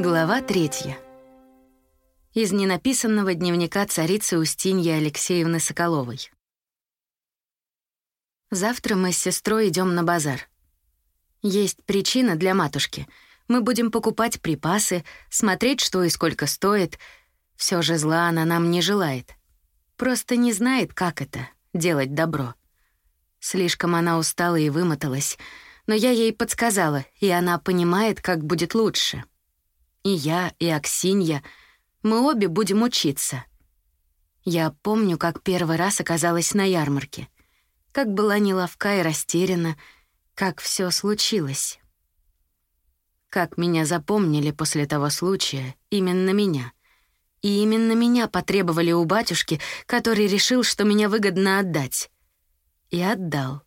Глава третья. Из ненаписанного дневника царицы Устиньи Алексеевны Соколовой. Завтра мы с сестрой идем на базар. Есть причина для матушки. Мы будем покупать припасы, смотреть, что и сколько стоит. Все же зла она нам не желает. Просто не знает, как это — делать добро. Слишком она устала и вымоталась, но я ей подсказала, и она понимает, как будет лучше. И я, и Аксинья, мы обе будем учиться. Я помню, как первый раз оказалась на ярмарке. Как была неловка и растеряна, как все случилось. Как меня запомнили после того случая, именно меня. И именно меня потребовали у батюшки, который решил, что меня выгодно отдать. И отдал.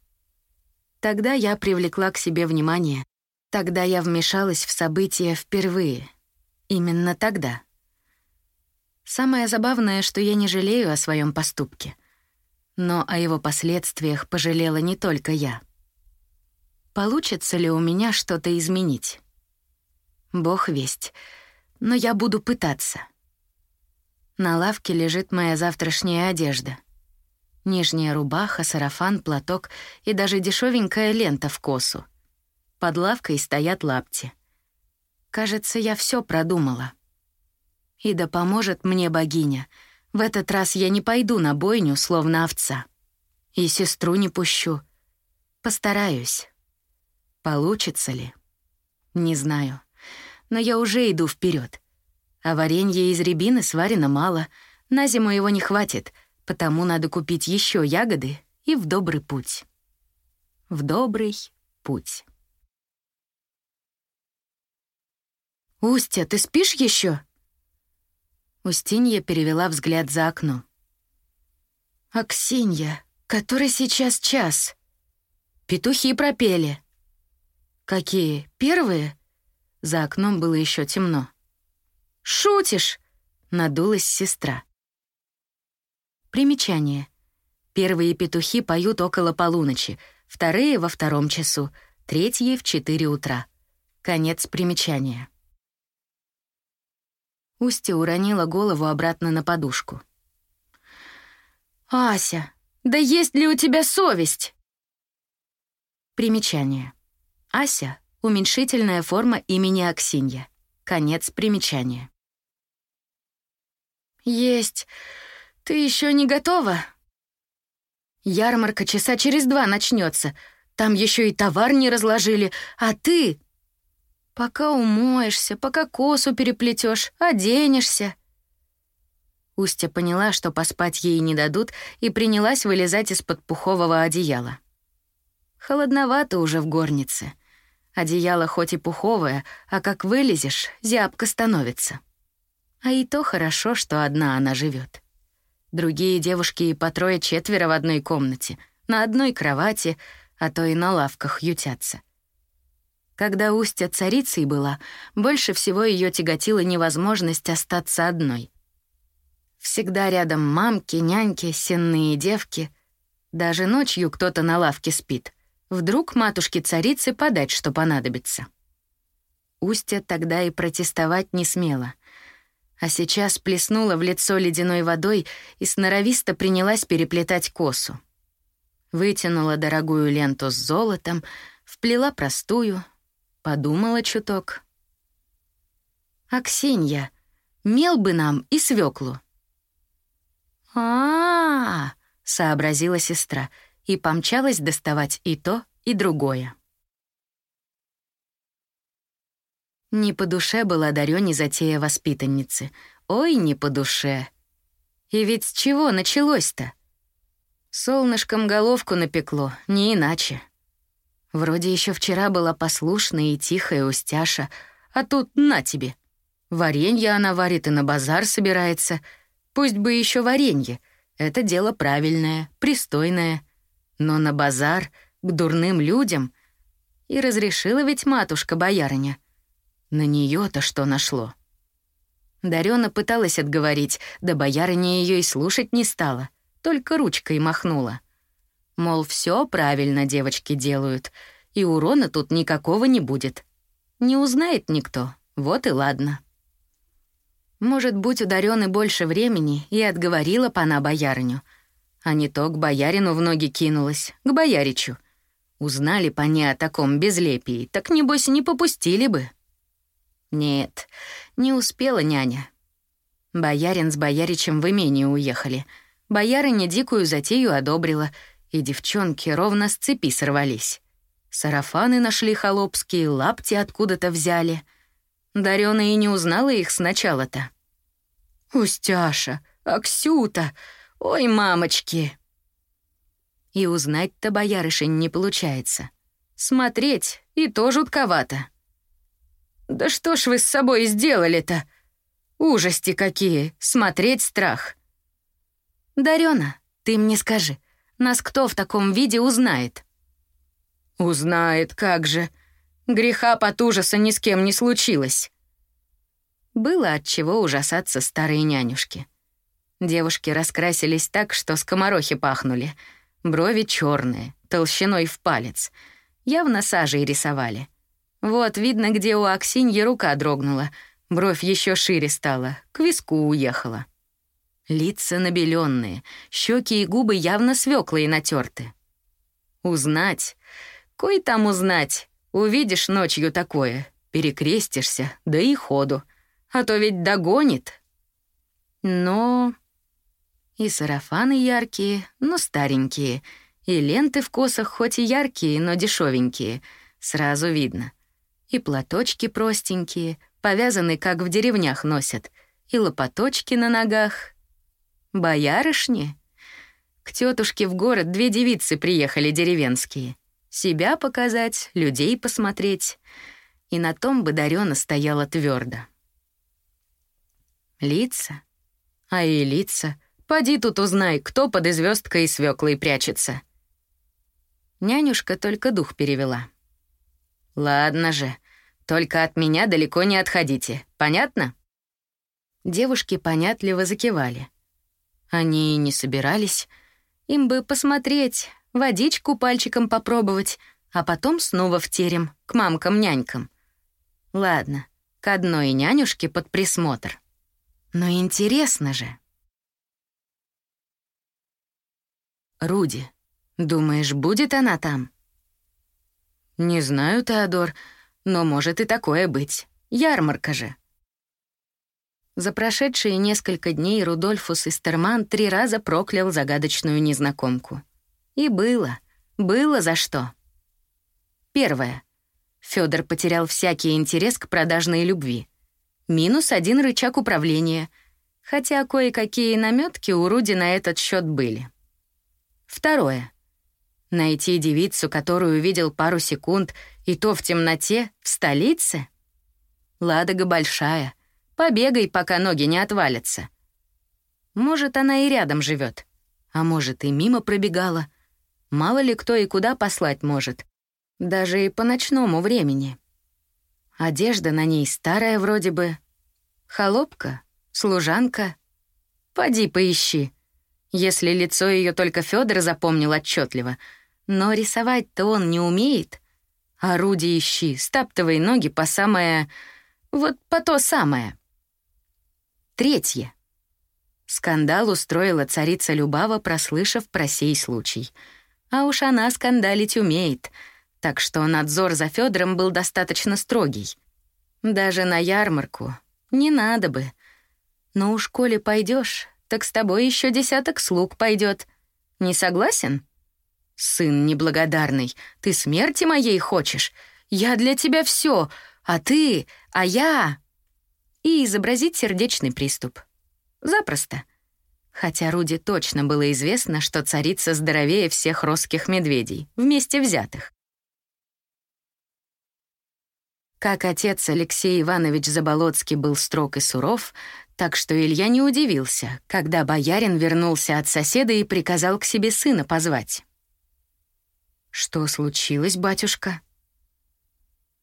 Тогда я привлекла к себе внимание. Тогда я вмешалась в события впервые — Именно тогда. Самое забавное, что я не жалею о своем поступке. Но о его последствиях пожалела не только я. Получится ли у меня что-то изменить? Бог весть. Но я буду пытаться. На лавке лежит моя завтрашняя одежда. Нижняя рубаха, сарафан, платок и даже дешевенькая лента в косу. Под лавкой стоят лапти — Кажется, я все продумала. И да поможет мне богиня. В этот раз я не пойду на бойню, словно овца. И сестру не пущу. Постараюсь. Получится ли? Не знаю. Но я уже иду вперед. А варенье из рябины сварено мало. На зиму его не хватит, потому надо купить еще ягоды и в добрый путь. В добрый путь. «Устя, ты спишь еще? Устинья перевела взгляд за окно. «Аксинья, который сейчас час?» «Петухи пропели». «Какие? Первые?» За окном было еще темно. «Шутишь?» — надулась сестра. Примечание. Первые петухи поют около полуночи, вторые — во втором часу, третьи — в четыре утра. Конец примечания. Устья уронила голову обратно на подушку. «Ася, да есть ли у тебя совесть?» Примечание. Ася — уменьшительная форма имени Аксинья. Конец примечания. «Есть. Ты еще не готова?» «Ярмарка часа через два начнется. Там еще и товар не разложили, а ты Пока умоешься, пока косу переплетешь, оденешься. Устя поняла, что поспать ей не дадут, и принялась вылезать из-под пухового одеяла. Холодновато уже в горнице. Одеяло хоть и пуховое, а как вылезешь, зябко становится. А и то хорошо, что одна она живет. Другие девушки и по трое-четверо в одной комнате, на одной кровати, а то и на лавках ютятся — когда Устья царицей была, больше всего ее тяготила невозможность остаться одной. Всегда рядом мамки, няньки, сенные девки. Даже ночью кто-то на лавке спит. Вдруг матушке-царице подать, что понадобится. Устья тогда и протестовать не смела. А сейчас плеснула в лицо ледяной водой и сноровисто принялась переплетать косу. Вытянула дорогую ленту с золотом, вплела простую, Подумала чуток. «Аксинья, мел бы нам и свеклу. а, сообразила сестра и помчалась доставать и то, и другое. Не по душе была Дарёне затея воспитанницы. Ой, не по душе. И ведь с чего началось-то? Солнышком головку напекло, не иначе. Вроде еще вчера была послушная и тихая устяша, а тут на тебе. Варенье она варит и на базар собирается. Пусть бы еще варенье. Это дело правильное, пристойное. Но на базар, к дурным людям. И разрешила ведь матушка-боярыня. На нее то что нашло? Дарёна пыталась отговорить, да боярыня ее и слушать не стала, только ручкой махнула — Мол, все правильно девочки делают, и урона тут никакого не будет. Не узнает никто, Вот и ладно. Может, будь ударён больше времени, и отговорила пана боярыню. А не то к боярину в ноги кинулась, к бояричу. Узнали пани о таком безлепии, так, небось, не попустили бы. Нет, не успела няня. Боярин с бояричем в имение уехали. Боярыня дикую затею одобрила, и девчонки ровно с цепи сорвались. Сарафаны нашли холопские, лапти откуда-то взяли — Дарёна и не узнала их сначала-то. «Устяша, Аксюта, ой, мамочки!» И узнать-то боярышень не получается. Смотреть и то жутковато. «Да что ж вы с собой сделали-то? Ужасти какие, смотреть страх!» «Дарёна, ты мне скажи, нас кто в таком виде узнает?» «Узнает, как же!» Греха под ужаса ни с кем не случилось. Было от чего ужасаться старые нянюшки. Девушки раскрасились так, что скоморохи пахнули. Брови черные, толщиной в палец. Явно сажей рисовали. Вот видно, где у Аксиньи рука дрогнула. Бровь еще шире стала, к виску уехала. Лица набеленные, щеки и губы явно свеклые натерты. Узнать? Кой там узнать? Увидишь ночью такое, перекрестишься, да и ходу. А то ведь догонит. Но... И сарафаны яркие, но старенькие. И ленты в косах хоть и яркие, но дешевенькие. Сразу видно. И платочки простенькие, повязаны, как в деревнях носят. И лопаточки на ногах. Боярышни? К тетушке в город две девицы приехали деревенские. Себя показать, людей посмотреть. И на том бы Дарёна стояла твердо. Лица? А и лица. Поди тут узнай, кто под звездкой и свеклой прячется. Нянюшка только дух перевела. «Ладно же, только от меня далеко не отходите, понятно?» Девушки понятливо закивали. Они и не собирались. Им бы посмотреть, водичку пальчиком попробовать, а потом снова в терем, к мамкам-нянькам. Ладно, к одной нянюшке под присмотр. Но интересно же. Руди, думаешь, будет она там? Не знаю, Теодор, но может и такое быть. Ярмарка же. За прошедшие несколько дней Рудольфус Истерман три раза проклял загадочную незнакомку. И было, было за что. Первое. Фёдор потерял всякий интерес к продажной любви. Минус один рычаг управления, хотя кое-какие намётки у Руди на этот счёт были. Второе. Найти девицу, которую видел пару секунд, и то в темноте, в столице? Ладога большая. Побегай, пока ноги не отвалятся. Может, она и рядом живет, а может, и мимо пробегала — Мало ли кто и куда послать может. Даже и по ночному времени. Одежда на ней старая вроде бы. Холопка? Служанка? Поди поищи. Если лицо ее только Федор запомнил отчетливо, но рисовать-то он не умеет. Орудие ищи, стаптывай ноги по самое... Вот по то самое. Третье. Скандал устроила царица Любава, прослышав про сей случай — а уж она скандалить умеет, так что надзор за Федором был достаточно строгий. Даже на ярмарку не надо бы. Но уж коли пойдешь, так с тобой еще десяток слуг пойдет. Не согласен? Сын неблагодарный, ты смерти моей хочешь? Я для тебя все, а ты, а я... И изобразить сердечный приступ. Запросто хотя Руди точно было известно, что царица здоровее всех росских медведей, вместе взятых. Как отец Алексей Иванович Заболоцкий был строг и суров, так что Илья не удивился, когда боярин вернулся от соседа и приказал к себе сына позвать. «Что случилось, батюшка?»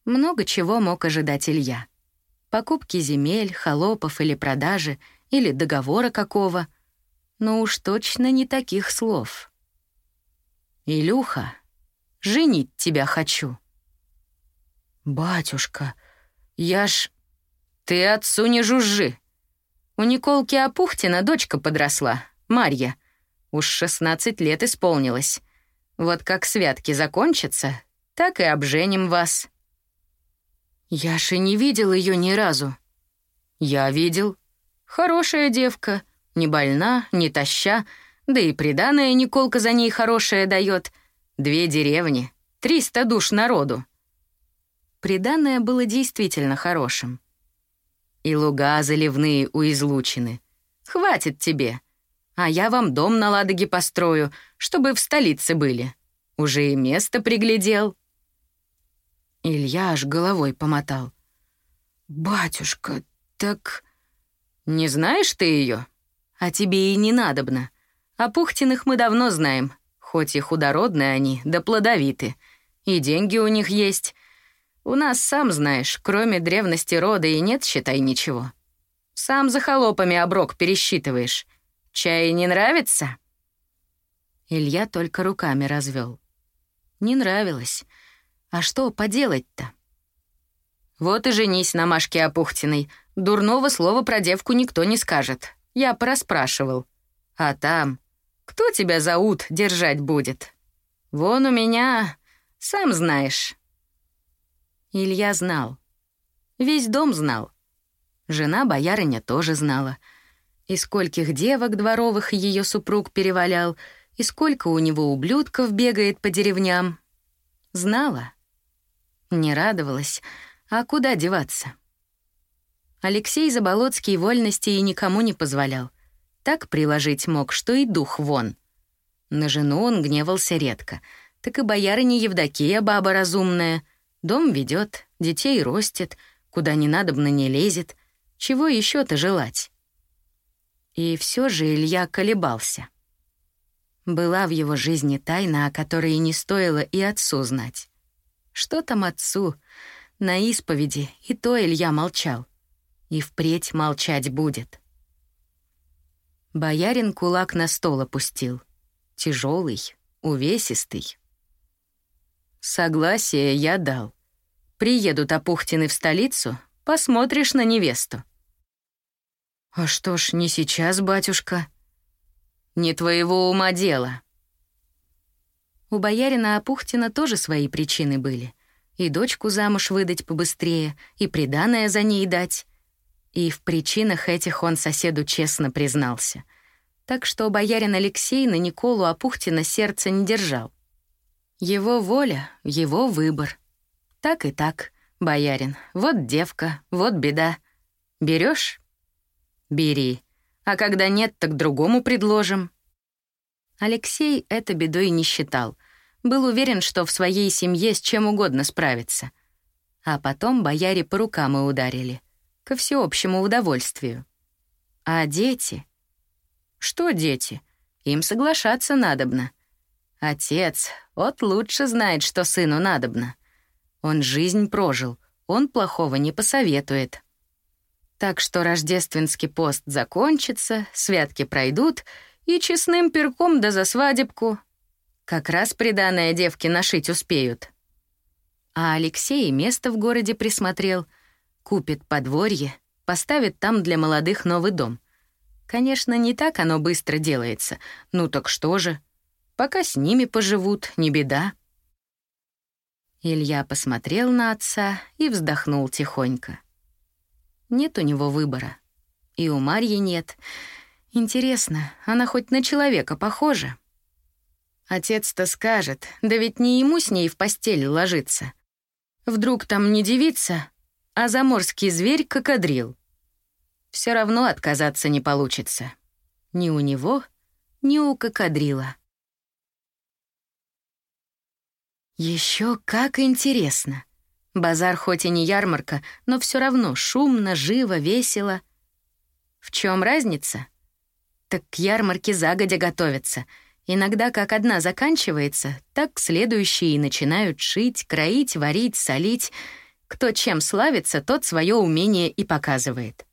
Много чего мог ожидать Илья. Покупки земель, холопов или продажи, или договора какого — но уж точно не таких слов. «Илюха, женить тебя хочу». «Батюшка, я ж...» «Ты отцу не жужжи. У Николки Апухтина дочка подросла, Марья. Уж 16 лет исполнилось. Вот как святки закончатся, так и обженим вас». «Я же не видел ее ни разу». «Я видел. Хорошая девка, не больна, не таща, да и приданая Николка за ней хорошая дает. Две деревни, триста душ народу». Приданное было действительно хорошим. И луга заливные у излучины. Хватит тебе. А я вам дом на Ладоге построю, чтобы в столице были. Уже и место приглядел. Илья аж головой помотал. «Батюшка, так...» «Не знаешь ты ее? А тебе и не надобно. А Пухтиных мы давно знаем, хоть и худородные они, да плодовиты. И деньги у них есть. У нас, сам знаешь, кроме древности рода и нет, считай, ничего. Сам за холопами оброк пересчитываешь. Чай не нравится?» Илья только руками развел. Не нравилось. А что поделать-то? Вот и женись на Машке Опухтиной. Дурного слова про девку никто не скажет. Я пораспрашивал. А там... Кто тебя за ут держать будет? Вон у меня... Сам знаешь. Илья знал. Весь дом знал. Жена боярыня тоже знала. И скольких девок дворовых ее супруг перевалял, и сколько у него ублюдков бегает по деревням. Знала. Не радовалась. А куда деваться? Алексей Заболоцкий вольности и никому не позволял. Так приложить мог, что и дух вон. На жену он гневался редко. Так и боярыня Евдокия баба разумная. Дом ведет, детей ростит, куда не надобно не лезет. Чего еще то желать? И все же Илья колебался. Была в его жизни тайна, о которой не стоило и отцу знать. Что там отцу? На исповеди и то Илья молчал. И впредь молчать будет. Боярин кулак на стол опустил. Тяжелый, увесистый. Согласие я дал. Приедут Апухтины в столицу, посмотришь на невесту. А что ж, не сейчас, батюшка. Не твоего ума дело. У боярина Апухтина тоже свои причины были. И дочку замуж выдать побыстрее, и приданое за ней дать. И в причинах этих он соседу честно признался. Так что боярин Алексей на Николу Апухтина сердце не держал. Его воля, его выбор. Так и так, боярин. Вот девка, вот беда. Берешь? Бери. А когда нет, так другому предложим». Алексей это бедой не считал. Был уверен, что в своей семье с чем угодно справится. А потом бояре по рукам и ударили. Ко всеобщему удовольствию. А дети? Что дети? Им соглашаться надобно. Отец, вот лучше знает, что сыну надобно. Он жизнь прожил, он плохого не посоветует. Так что рождественский пост закончится, святки пройдут, и честным перком да за свадебку. Как раз приданное девки нашить успеют. А Алексей место в городе присмотрел, купит подворье, поставит там для молодых новый дом. Конечно, не так оно быстро делается. Ну так что же? Пока с ними поживут, не беда. Илья посмотрел на отца и вздохнул тихонько. Нет у него выбора. И у Марьи нет. Интересно, она хоть на человека похожа? Отец-то скажет, да ведь не ему с ней в постель ложиться. Вдруг там не девица, а заморский зверь кокодрил. Все равно отказаться не получится. Ни у него, ни у кокодрила. Еще как интересно. Базар хоть и не ярмарка, но все равно шумно, живо, весело. В чем разница? Так к ярмарке загодя готовятся. Иногда как одна заканчивается, так следующие и начинают шить, кроить, варить, солить. Кто чем славится, тот свое умение и показывает.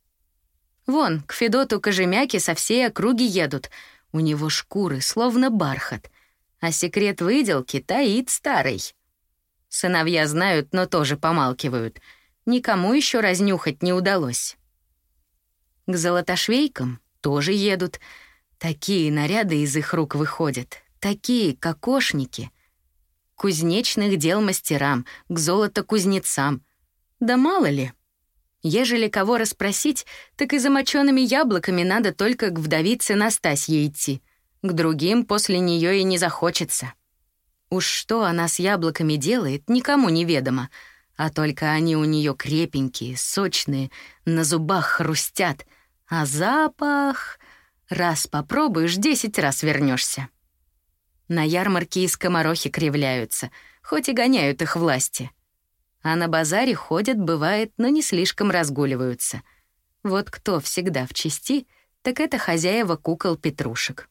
Вон, к Федоту Кожемяке со всей округи едут. У него шкуры, словно бархат. А секрет выделки таит старый. Сыновья знают, но тоже помалкивают. никому еще разнюхать не удалось. К золотошвейкам тоже едут. Такие наряды из их рук выходят, такие кокошники. Кузнечных дел мастерам, к золотокузнецам. Да мало ли. Ежели кого расспросить, так и за мочеными яблоками надо только к вдовице Настасье идти. К другим после нее и не захочется. Уж что она с яблоками делает, никому не ведомо, а только они у нее крепенькие, сочные, на зубах хрустят, а запах... Раз попробуешь, десять раз вернешься. На ярмарке и скоморохи кривляются, хоть и гоняют их власти. А на базаре ходят, бывает, но не слишком разгуливаются. Вот кто всегда в чести, так это хозяева кукол Петрушек.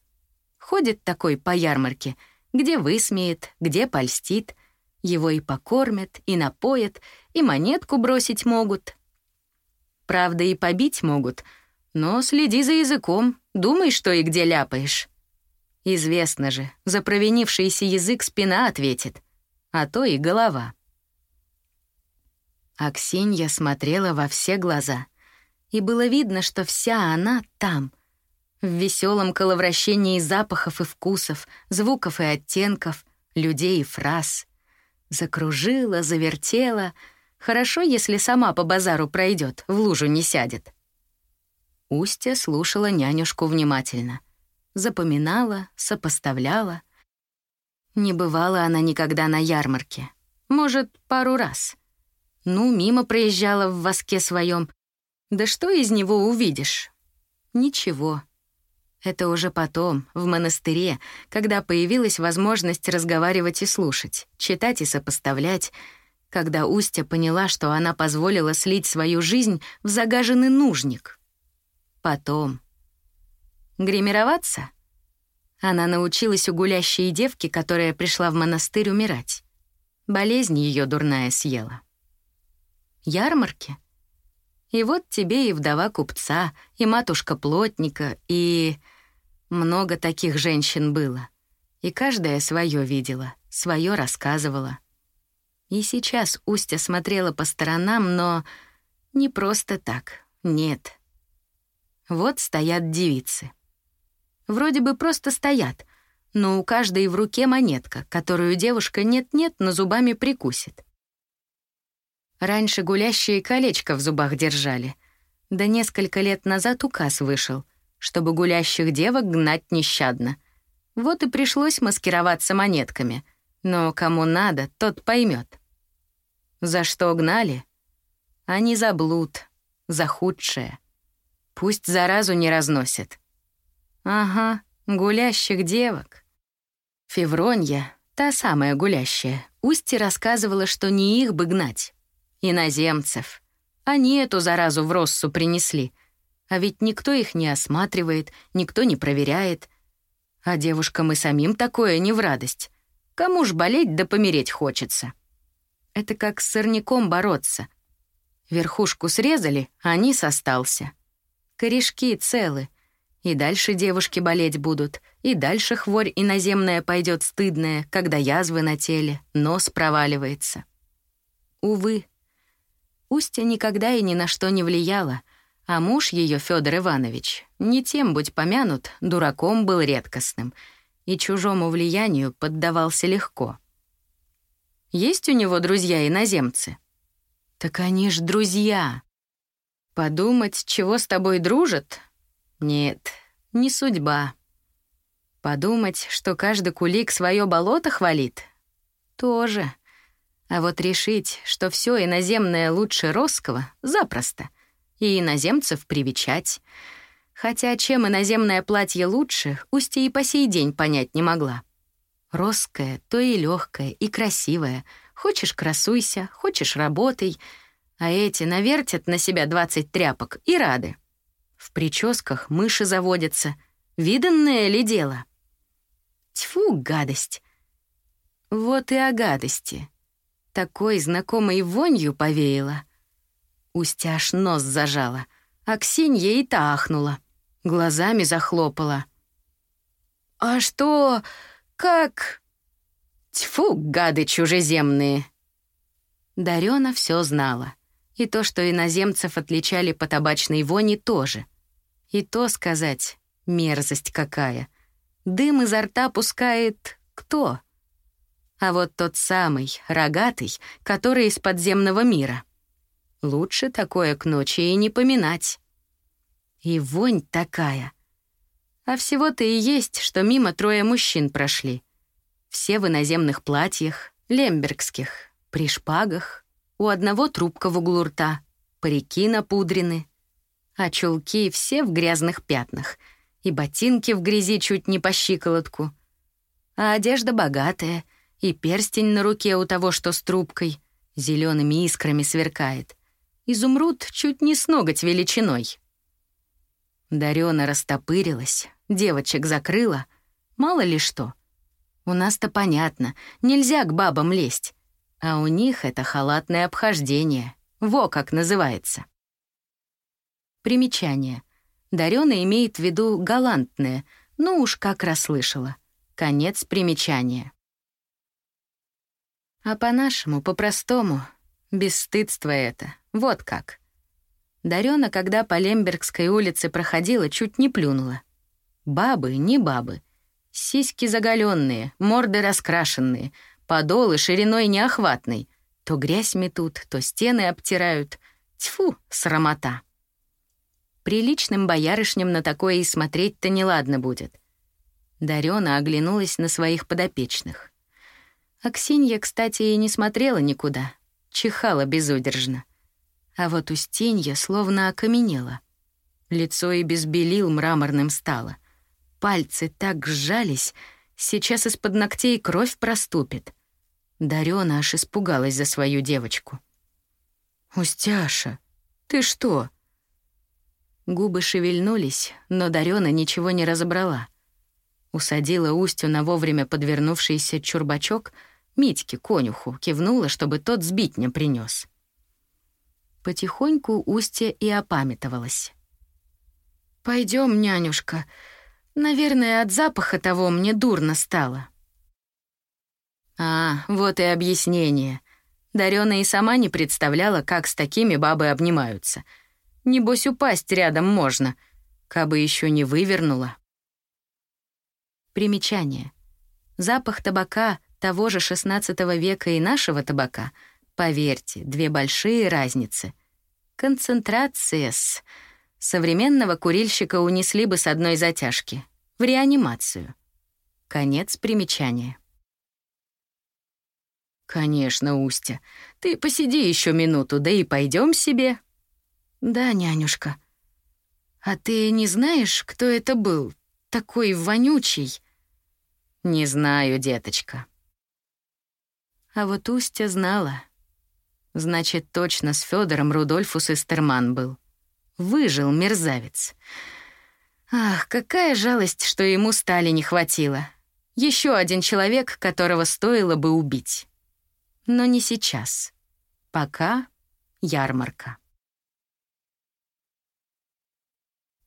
Ходит такой по ярмарке, где высмеет, где польстит, его и покормят, и напоят, и монетку бросить могут. Правда, и побить могут, но следи за языком, думай, что и где ляпаешь. Известно же, за провинившийся язык спина ответит, а то и голова. Аксинья смотрела во все глаза, и было видно, что вся она там — в веселом коловращении запахов и вкусов, звуков и оттенков, людей и фраз. Закружила, завертела. Хорошо, если сама по базару пройдет, в лужу не сядет. Устья слушала нянюшку внимательно. Запоминала, сопоставляла. Не бывала она никогда на ярмарке. Может, пару раз. Ну, мимо проезжала в воске своем. Да что из него увидишь? Ничего. Это уже потом, в монастыре, когда появилась возможность разговаривать и слушать, читать и сопоставлять, когда Устя поняла, что она позволила слить свою жизнь в загаженный нужник. Потом. Гримироваться? Она научилась у гулящей девки, которая пришла в монастырь умирать. Болезнь ее дурная съела. Ярмарки? И вот тебе и вдова купца, и матушка плотника, и... Много таких женщин было. И каждая свое видела, свое рассказывала. И сейчас Устя смотрела по сторонам, но не просто так, нет. Вот стоят девицы. Вроде бы просто стоят, но у каждой в руке монетка, которую девушка нет-нет, но зубами прикусит. Раньше гулящие колечко в зубах держали. Да несколько лет назад указ вышел — чтобы гулящих девок гнать нещадно. Вот и пришлось маскироваться монетками. Но кому надо, тот поймет. За что гнали? Они за блуд, за худшее. Пусть заразу не разносят. Ага, гулящих девок. Февронья, та самая гулящая, Устье рассказывала, что не их бы гнать. Иноземцев. Они эту заразу в Россу принесли — а ведь никто их не осматривает, никто не проверяет. А девушкам и самим такое не в радость. Кому ж болеть да помереть хочется? Это как с сорняком бороться. Верхушку срезали, а низ остался. Корешки целы. И дальше девушки болеть будут, и дальше хворь иноземная пойдет стыдная, когда язвы на теле, нос проваливается. Увы, Устья никогда и ни на что не влияла — а муж ее, Федор Иванович, не тем будь помянут, дураком был редкостным и чужому влиянию поддавался легко. Есть у него друзья-иноземцы? Так они ж друзья. Подумать, чего с тобой дружат? Нет, не судьба. Подумать, что каждый кулик свое болото хвалит? Тоже. А вот решить, что все иноземное лучше русского, запросто и иноземцев привечать. Хотя чем иноземное платье лучше, Устья и по сей день понять не могла. Роское, то и легкое, и красивое. Хочешь — красуйся, хочешь — работай. А эти навертят на себя двадцать тряпок и рады. В прическах мыши заводятся. Виданное ли дело? Тьфу, гадость. Вот и о гадости. Такой знакомой вонью повеяло — Устя аж нос зажала, а Ксенья и та. Глазами захлопала. «А что? Как?» «Тьфу, гады чужеземные!» Дарёна все знала. И то, что иноземцев отличали по табачной вони, тоже. И то сказать, мерзость какая. Дым изо рта пускает кто? А вот тот самый, рогатый, который из подземного мира. Лучше такое к ночи и не поминать. И вонь такая. А всего-то и есть, что мимо трое мужчин прошли. Все в иноземных платьях, лембергских, при шпагах. У одного трубка в углу рта, парики напудрены. А чулки все в грязных пятнах, и ботинки в грязи чуть не по щиколотку. А одежда богатая, и перстень на руке у того, что с трубкой, зелеными искрами сверкает. Изумруд чуть не с ноготь величиной. Дарёна растопырилась, девочек закрыла. Мало ли что. У нас-то понятно, нельзя к бабам лезть. А у них это халатное обхождение. Во как называется. Примечание. Дарёна имеет в виду галантное, ну уж как расслышала. Конец примечания. А по-нашему, по-простому, бесстыдство это. Вот как. Дарёна, когда по Лембергской улице проходила, чуть не плюнула. Бабы, не бабы. Сиськи заголенные, морды раскрашенные, подолы шириной неохватной. То грязь метут, то стены обтирают. Тьфу, срамота. Приличным боярышням на такое и смотреть-то неладно будет. Дарёна оглянулась на своих подопечных. Аксинья, кстати, и не смотрела никуда, чихала безудержно. А вот Устинья словно окаменела. Лицо и без белил мраморным стало. Пальцы так сжались, сейчас из-под ногтей кровь проступит. Дарёна аж испугалась за свою девочку. «Устяша, ты что?» Губы шевельнулись, но Дарёна ничего не разобрала. Усадила Устю на вовремя подвернувшийся чурбачок, Митьке, конюху, кивнула, чтобы тот сбить не принес. Потихоньку Устья и опамятовалась. Пойдем, нянюшка. Наверное, от запаха того мне дурно стало». А, вот и объяснение. Дарёна и сама не представляла, как с такими бабы обнимаются. Небось, упасть рядом можно, кабы еще не вывернула. Примечание. Запах табака того же XVI века и нашего табака — Поверьте, две большие разницы. Концентрация с... Современного курильщика унесли бы с одной затяжки. В реанимацию. Конец примечания. «Конечно, Устя. Ты посиди еще минуту, да и пойдем себе». «Да, нянюшка. А ты не знаешь, кто это был? Такой вонючий?» «Не знаю, деточка». А вот Устя знала. Значит, точно с Федором Рудольфус Эстерман был. Выжил мерзавец. Ах, какая жалость, что ему стали не хватило. Еще один человек, которого стоило бы убить. Но не сейчас. Пока ярмарка.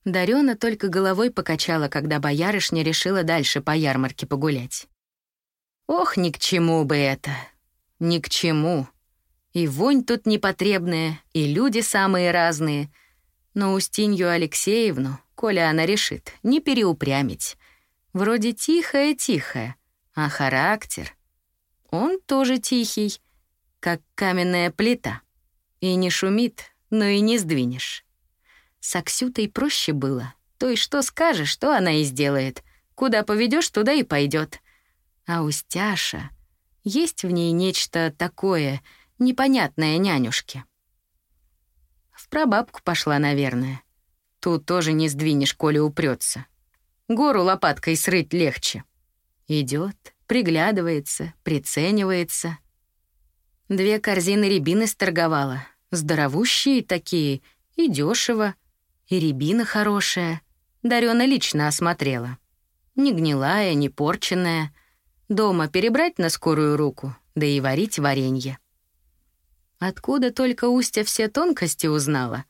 Дарёна только головой покачала, когда боярышня решила дальше по ярмарке погулять. Ох, ни к чему бы это. Ни к чему. И вонь тут непотребная, и люди самые разные. Но Устинью Алексеевну, коля она решит, не переупрямить. Вроде тихая-тихая, а характер... Он тоже тихий, как каменная плита. И не шумит, но и не сдвинешь. С Аксютой проще было. То и что скажешь, что она и сделает. Куда поведешь, туда и пойдет. А Устяша... Есть в ней нечто такое — непонятная нянюшке. В прабабку пошла, наверное. Тут тоже не сдвинешь, коли упрется. Гору лопаткой срыть легче. Идет, приглядывается, приценивается. Две корзины рябины сторговала. Здоровущие такие, и дешево, и рябина хорошая. Дарёна лично осмотрела. Не гнилая, не порченная. Дома перебрать на скорую руку, да и варить варенье. Откуда только Устя все тонкости узнала?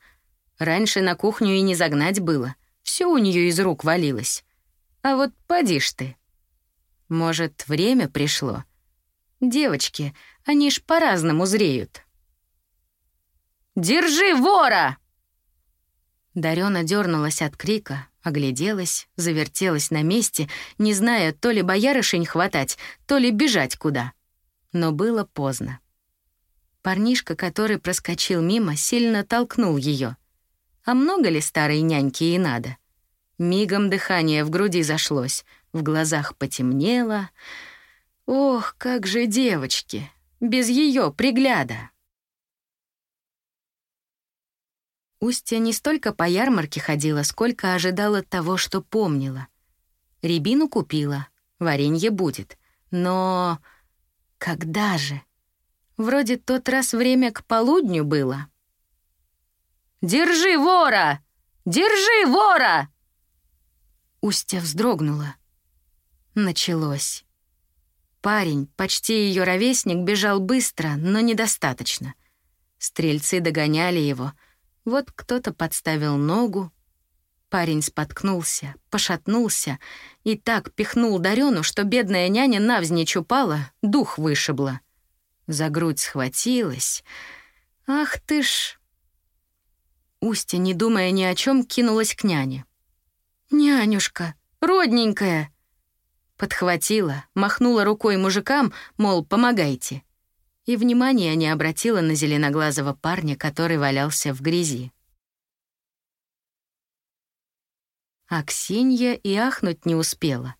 Раньше на кухню и не загнать было. Все у нее из рук валилось. А вот поди ж ты. Может, время пришло? Девочки, они ж по-разному зреют. Держи вора!» Дарёна дернулась от крика, огляделась, завертелась на месте, не зная, то ли боярышень хватать, то ли бежать куда. Но было поздно. Парнишка, который проскочил мимо, сильно толкнул ее. А много ли старой няньки и надо? Мигом дыхание в груди зашлось, в глазах потемнело. Ох, как же девочки, без ее пригляда. Устья не столько по ярмарке ходила, сколько ожидала того, что помнила. Рябину купила, варенье будет. Но когда же? Вроде тот раз время к полудню было. «Держи вора! Держи вора!» Устья вздрогнула. Началось. Парень, почти ее ровесник, бежал быстро, но недостаточно. Стрельцы догоняли его — вот кто-то подставил ногу. Парень споткнулся, пошатнулся и так пихнул Дарёну, что бедная няня навзничь упала, дух вышибла. За грудь схватилась. «Ах ты ж!» Устья, не думая ни о чем, кинулась к няне. «Нянюшка, родненькая!» Подхватила, махнула рукой мужикам, мол, помогайте и внимания не обратила на зеленоглазого парня, который валялся в грязи. Аксинья и ахнуть не успела.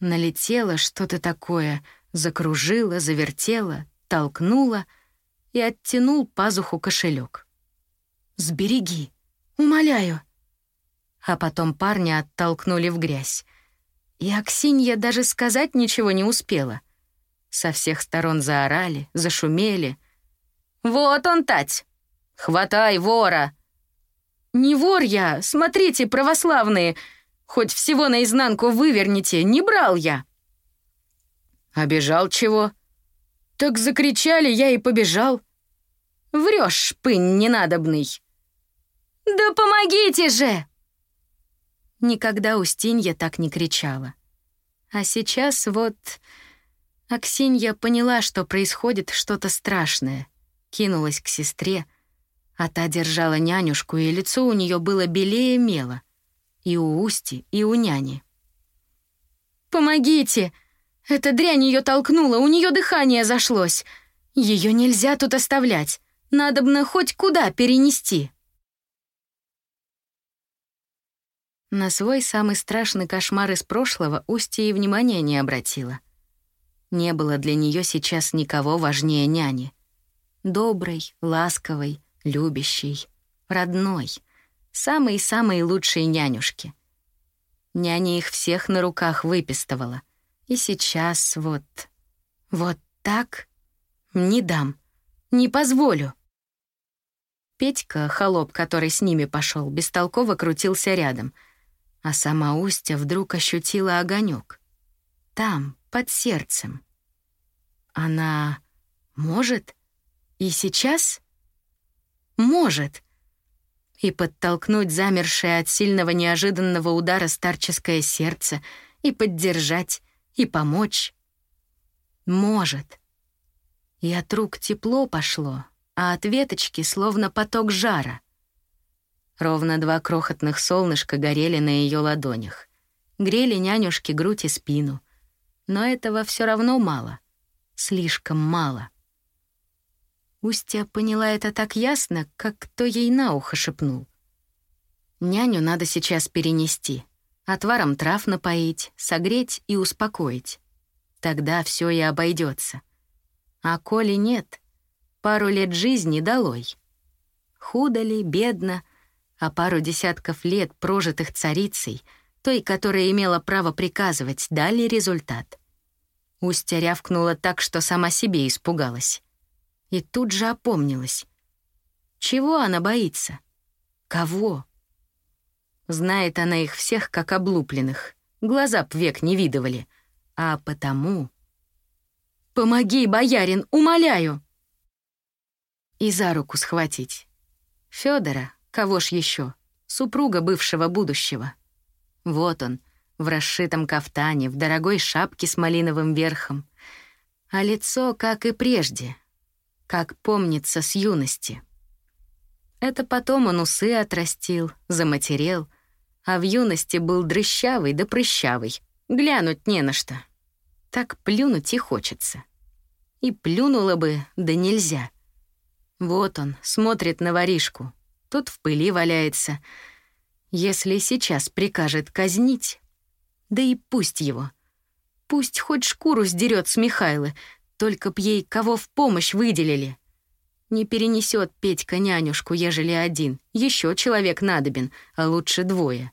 Налетело что-то такое, закружила, завертела, толкнула и оттянул пазуху кошелек. «Сбереги! Умоляю!» А потом парня оттолкнули в грязь. И Аксинья даже сказать ничего не успела. Со всех сторон заорали, зашумели. «Вот он, Тать! Хватай вора!» «Не вор я, смотрите, православные! Хоть всего наизнанку выверните, не брал я!» «Обежал чего?» «Так закричали, я и побежал!» «Врешь, пынь ненадобный!» «Да помогите же!» Никогда Устинья так не кричала. А сейчас вот Аксинья поняла, что происходит что-то страшное. Кинулась к сестре, а та держала нянюшку, и лицо у нее было белее мела. И у Усти, и у няни. «Помогите! Эта дрянь ее толкнула, у нее дыхание зашлось. Ее нельзя тут оставлять. Надобно хоть куда перенести». На свой самый страшный кошмар из прошлого Устья и внимания не обратила. Не было для нее сейчас никого важнее няни. Доброй, ласковой, любящей, родной, самой-самой лучшей нянюшки. Няня их всех на руках выпистывала. И сейчас вот... Вот так? Не дам. Не позволю. Петька, холоп, который с ними пошел, бестолково крутился рядом, а сама Устя вдруг ощутила огонек. Там, под сердцем. Она может? И сейчас? Может. И подтолкнуть замершее от сильного неожиданного удара старческое сердце, и поддержать, и помочь. Может. И от рук тепло пошло, а от веточки словно поток жара. Ровно два крохотных солнышка горели на ее ладонях. Грели нянюшки грудь и спину но этого все равно мало. Слишком мало. Устья поняла это так ясно, как кто ей на ухо шепнул. Няню надо сейчас перенести, отваром трав напоить, согреть и успокоить. Тогда все и обойдется. А коли нет, пару лет жизни долой. Худо ли, бедно, а пару десятков лет, прожитых царицей — той, которая имела право приказывать, дали результат. Устья рявкнула так, что сама себе испугалась. И тут же опомнилась. Чего она боится? Кого? Знает она их всех как облупленных. Глаза б век не видывали. А потому... «Помоги, боярин, умоляю!» И за руку схватить. Федора, кого ж еще, супруга бывшего будущего. Вот он, в расшитом кафтане, в дорогой шапке с малиновым верхом. А лицо, как и прежде, как помнится с юности. Это потом он усы отрастил, заматерел, а в юности был дрыщавый да прыщавый. Глянуть не на что. Так плюнуть и хочется. И плюнула бы, да нельзя. Вот он, смотрит на воришку. Тут в пыли валяется. Если сейчас прикажет казнить, да и пусть его. Пусть хоть шкуру сдерет с Михайлы, только б ей кого в помощь выделили. Не перенесет Петька нянюшку, ежели один. Еще человек надобен, а лучше двое.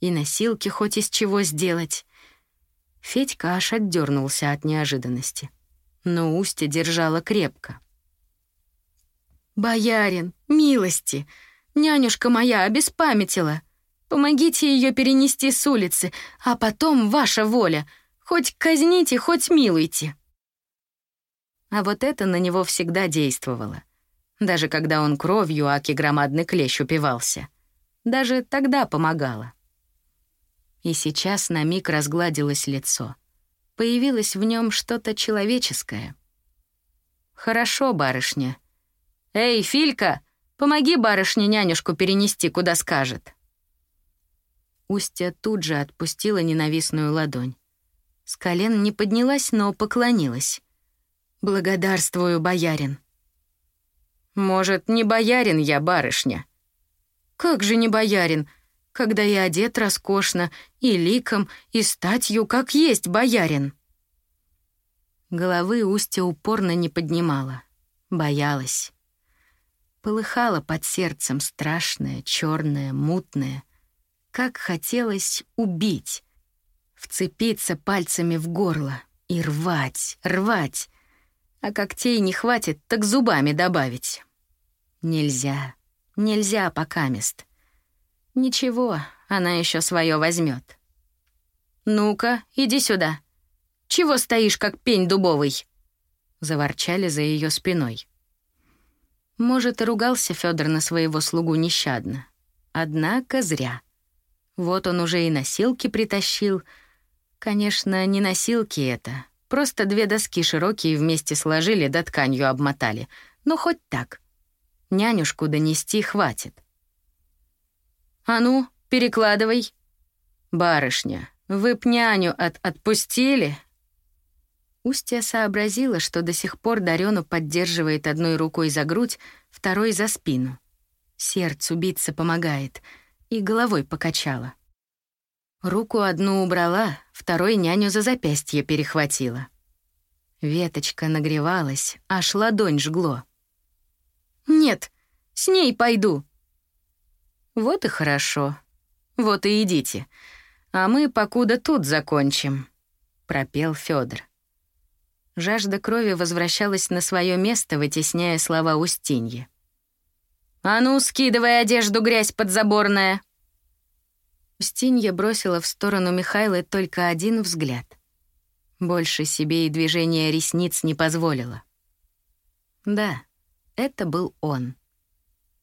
И носилки хоть из чего сделать. Федька аж отдернулся от неожиданности. Но устье держала крепко. «Боярин, милости! Нянюшка моя обеспамятила!» Помогите ее перенести с улицы, а потом ваша воля. Хоть казните, хоть милуйте». А вот это на него всегда действовало. Даже когда он кровью аки громадный клещ упивался. Даже тогда помогало. И сейчас на миг разгладилось лицо. Появилось в нем что-то человеческое. «Хорошо, барышня. Эй, Филька, помоги барышне нянюшку перенести, куда скажет». Устья тут же отпустила ненавистную ладонь. С колен не поднялась, но поклонилась. «Благодарствую, боярин». «Может, не боярин я, барышня?» «Как же не боярин, когда я одет роскошно, и ликом, и статью, как есть боярин?» Головы Устья упорно не поднимала. Боялась. Полыхала под сердцем страшная, черная, мутная, как хотелось убить, вцепиться пальцами в горло и рвать, рвать. А когтей не хватит, так зубами добавить. Нельзя, нельзя пока мест. Ничего, она еще свое возьмет. «Ну-ка, иди сюда. Чего стоишь, как пень дубовый?» Заворчали за ее спиной. Может, и ругался Федор на своего слугу нещадно. Однако зря. Вот он уже и носилки притащил. Конечно, не носилки это. Просто две доски широкие вместе сложили да тканью обмотали. Ну, хоть так. Нянюшку донести хватит. «А ну, перекладывай». «Барышня, вы б няню от отпустили?» Устья сообразила, что до сих пор Дарёну поддерживает одной рукой за грудь, второй за спину. Сердцу биться помогает — и головой покачала. Руку одну убрала, второй няню за запястье перехватила. Веточка нагревалась, аж ладонь жгло. «Нет, с ней пойду». «Вот и хорошо. Вот и идите. А мы покуда тут закончим», — пропел Федор. Жажда крови возвращалась на свое место, вытесняя слова Устиньи. «А ну, скидывай одежду, грязь подзаборная!» Устинья бросила в сторону Михайла только один взгляд. Больше себе и движения ресниц не позволила. Да, это был он.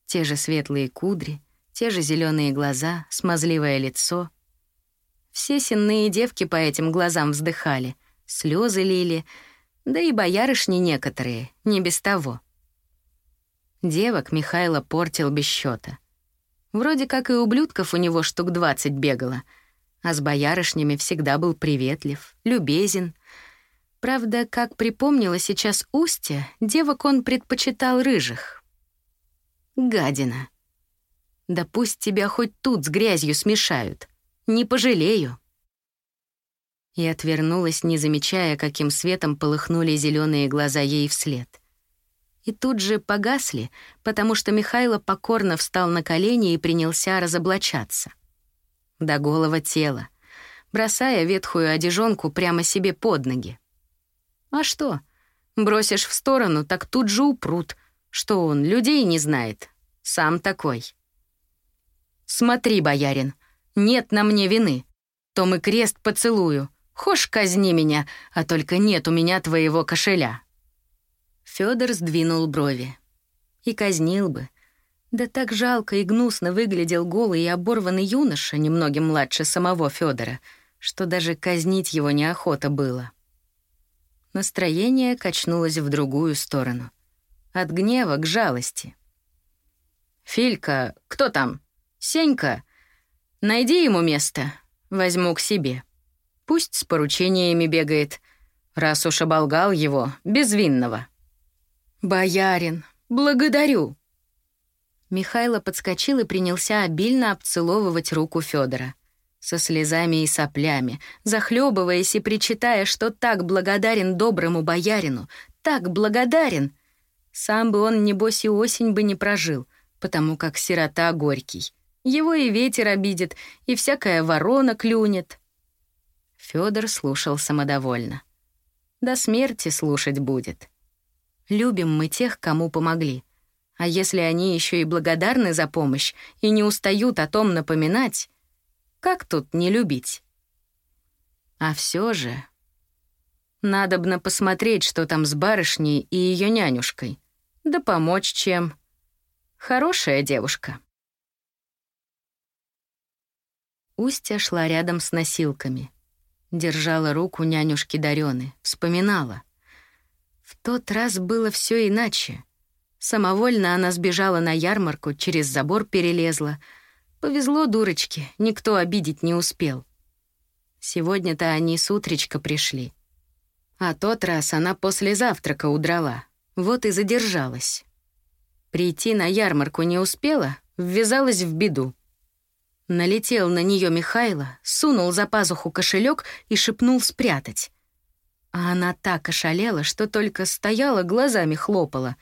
Те же светлые кудри, те же зеленые глаза, смазливое лицо. Все сенные девки по этим глазам вздыхали, слезы лили, да и боярышни некоторые, не без того — Девок Михайло портил без счета. Вроде как и ублюдков у него штук двадцать бегало, а с боярышнями всегда был приветлив, любезен. Правда, как припомнила сейчас Устья, девок он предпочитал рыжих. Гадина. Да пусть тебя хоть тут с грязью смешают. Не пожалею. И отвернулась, не замечая, каким светом полыхнули зеленые глаза ей вслед — и тут же погасли, потому что Михайло покорно встал на колени и принялся разоблачаться. До голого тела, бросая ветхую одежонку прямо себе под ноги. А что? Бросишь в сторону, так тут же упрут. Что он, людей не знает. Сам такой. Смотри, боярин, нет на мне вины. То мы крест поцелую. Хошь казни меня, а только нет у меня твоего кошеля. Федор сдвинул брови. И казнил бы. Да так жалко и гнусно выглядел голый и оборванный юноша, немногим младше самого Федора, что даже казнить его неохота было. Настроение качнулось в другую сторону. От гнева к жалости. «Филька, кто там? Сенька? Найди ему место. Возьму к себе. Пусть с поручениями бегает, раз уж оболгал его, безвинного». «Боярин, благодарю!» Михайло подскочил и принялся обильно обцеловывать руку Федора со слезами и соплями, захлебываясь и причитая, что так благодарен доброму боярину, так благодарен. Сам бы он, небось, и осень бы не прожил, потому как сирота горький. Его и ветер обидит, и всякая ворона клюнет. Федор слушал самодовольно. До смерти слушать будет. Любим мы тех, кому помогли. А если они еще и благодарны за помощь и не устают о том напоминать, как тут не любить? А все же... Надобно посмотреть, что там с барышней и ее нянюшкой. Да помочь чем. Хорошая девушка. Устья шла рядом с носилками. Держала руку нянюшки Дарёны, вспоминала. В тот раз было все иначе. Самовольно она сбежала на ярмарку, через забор перелезла — Повезло дурочке, никто обидеть не успел. Сегодня-то они с утречка пришли. А тот раз она после завтрака удрала, вот и задержалась. Прийти на ярмарку не успела, ввязалась в беду. Налетел на нее Михайло, сунул за пазуху кошелек и шепнул спрятать. А она так ошалела, что только стояла, глазами хлопала.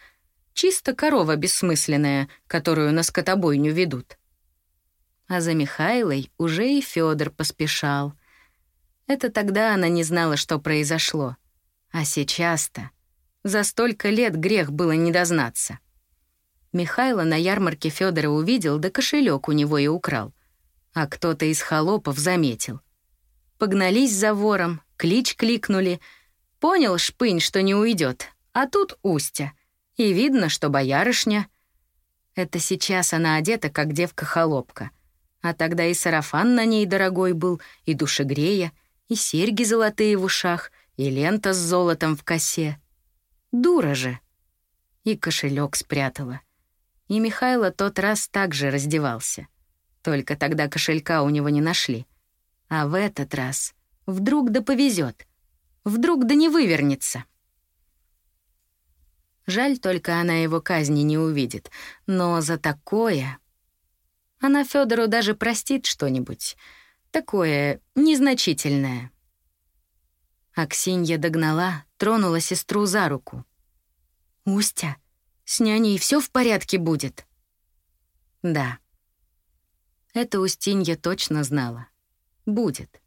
Чисто корова бессмысленная, которую на скотобойню ведут а за Михайлой уже и Федор поспешал. Это тогда она не знала, что произошло. А сейчас-то... За столько лет грех было не дознаться. Михайло на ярмарке Федора увидел, да кошелек у него и украл. А кто-то из холопов заметил. Погнались за вором, клич кликнули. Понял шпынь, что не уйдет, а тут Устя. И видно, что боярышня. Это сейчас она одета, как девка-холопка — а тогда и сарафан на ней дорогой был, и душегрея, и серьги золотые в ушах, и лента с золотом в косе. Дура же. И кошелек спрятала. И Михайло тот раз также раздевался. Только тогда кошелька у него не нашли. А в этот раз вдруг да повезет, вдруг да не вывернется. Жаль только она его казни не увидит, но за такое она Федору даже простит что-нибудь. Такое незначительное. Аксинья догнала, тронула сестру за руку. «Устя, с няней все в порядке будет?» «Да». Это Устинья точно знала. «Будет».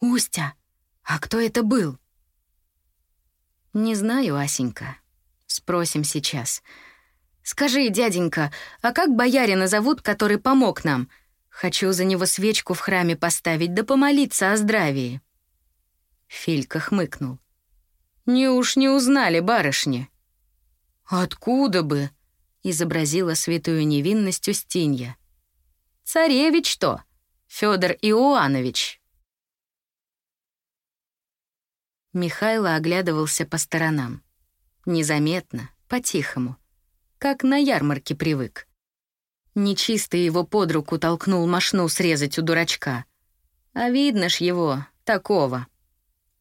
«Устя, а кто это был?» «Не знаю, Асенька. Спросим сейчас. «Скажи, дяденька, а как боярина зовут, который помог нам? Хочу за него свечку в храме поставить, да помолиться о здравии». Филька хмыкнул. «Не уж не узнали, барышни». «Откуда бы?» — изобразила святую невинность Устинья. «Царевич-то, Федор Иоанович». Михайло оглядывался по сторонам. Незаметно, по-тихому как на ярмарке привык. Нечистый его под руку толкнул мошну срезать у дурачка. А видно ж его, такого.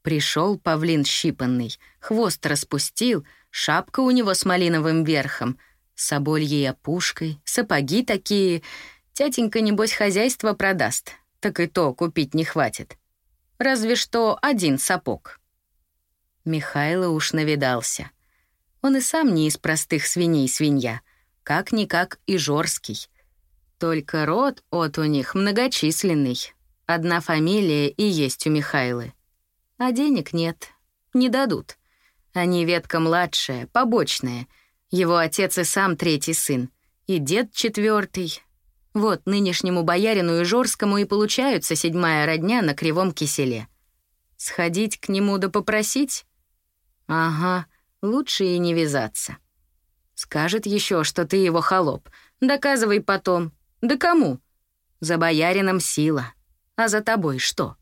Пришел павлин щипанный, хвост распустил, шапка у него с малиновым верхом, собольей опушкой, сапоги такие. Тятенька, небось, хозяйство продаст, так и то купить не хватит. Разве что один сапог. Михайло уж навидался — он и сам не из простых свиней свинья, как-никак и жорский. Только род от у них многочисленный. Одна фамилия и есть у Михайлы. А денег нет, не дадут. Они ветка младшая, побочная. Его отец и сам третий сын, и дед четвертый. Вот нынешнему боярину и Жорскому и получаются седьмая родня на кривом киселе. Сходить к нему да попросить? Ага, лучше и не вязаться. Скажет еще, что ты его холоп. Доказывай потом. Да кому? За боярином сила. А за тобой что?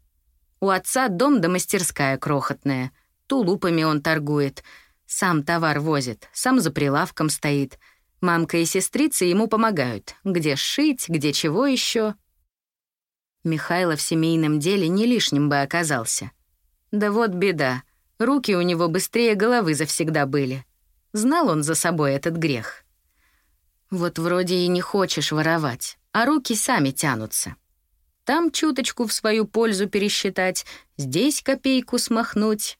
У отца дом да мастерская крохотная. Тулупами он торгует. Сам товар возит, сам за прилавком стоит. Мамка и сестрица ему помогают. Где шить, где чего еще. Михайло в семейном деле не лишним бы оказался. Да вот беда. Руки у него быстрее головы завсегда были. Знал он за собой этот грех. Вот вроде и не хочешь воровать, а руки сами тянутся. Там чуточку в свою пользу пересчитать, здесь копейку смахнуть.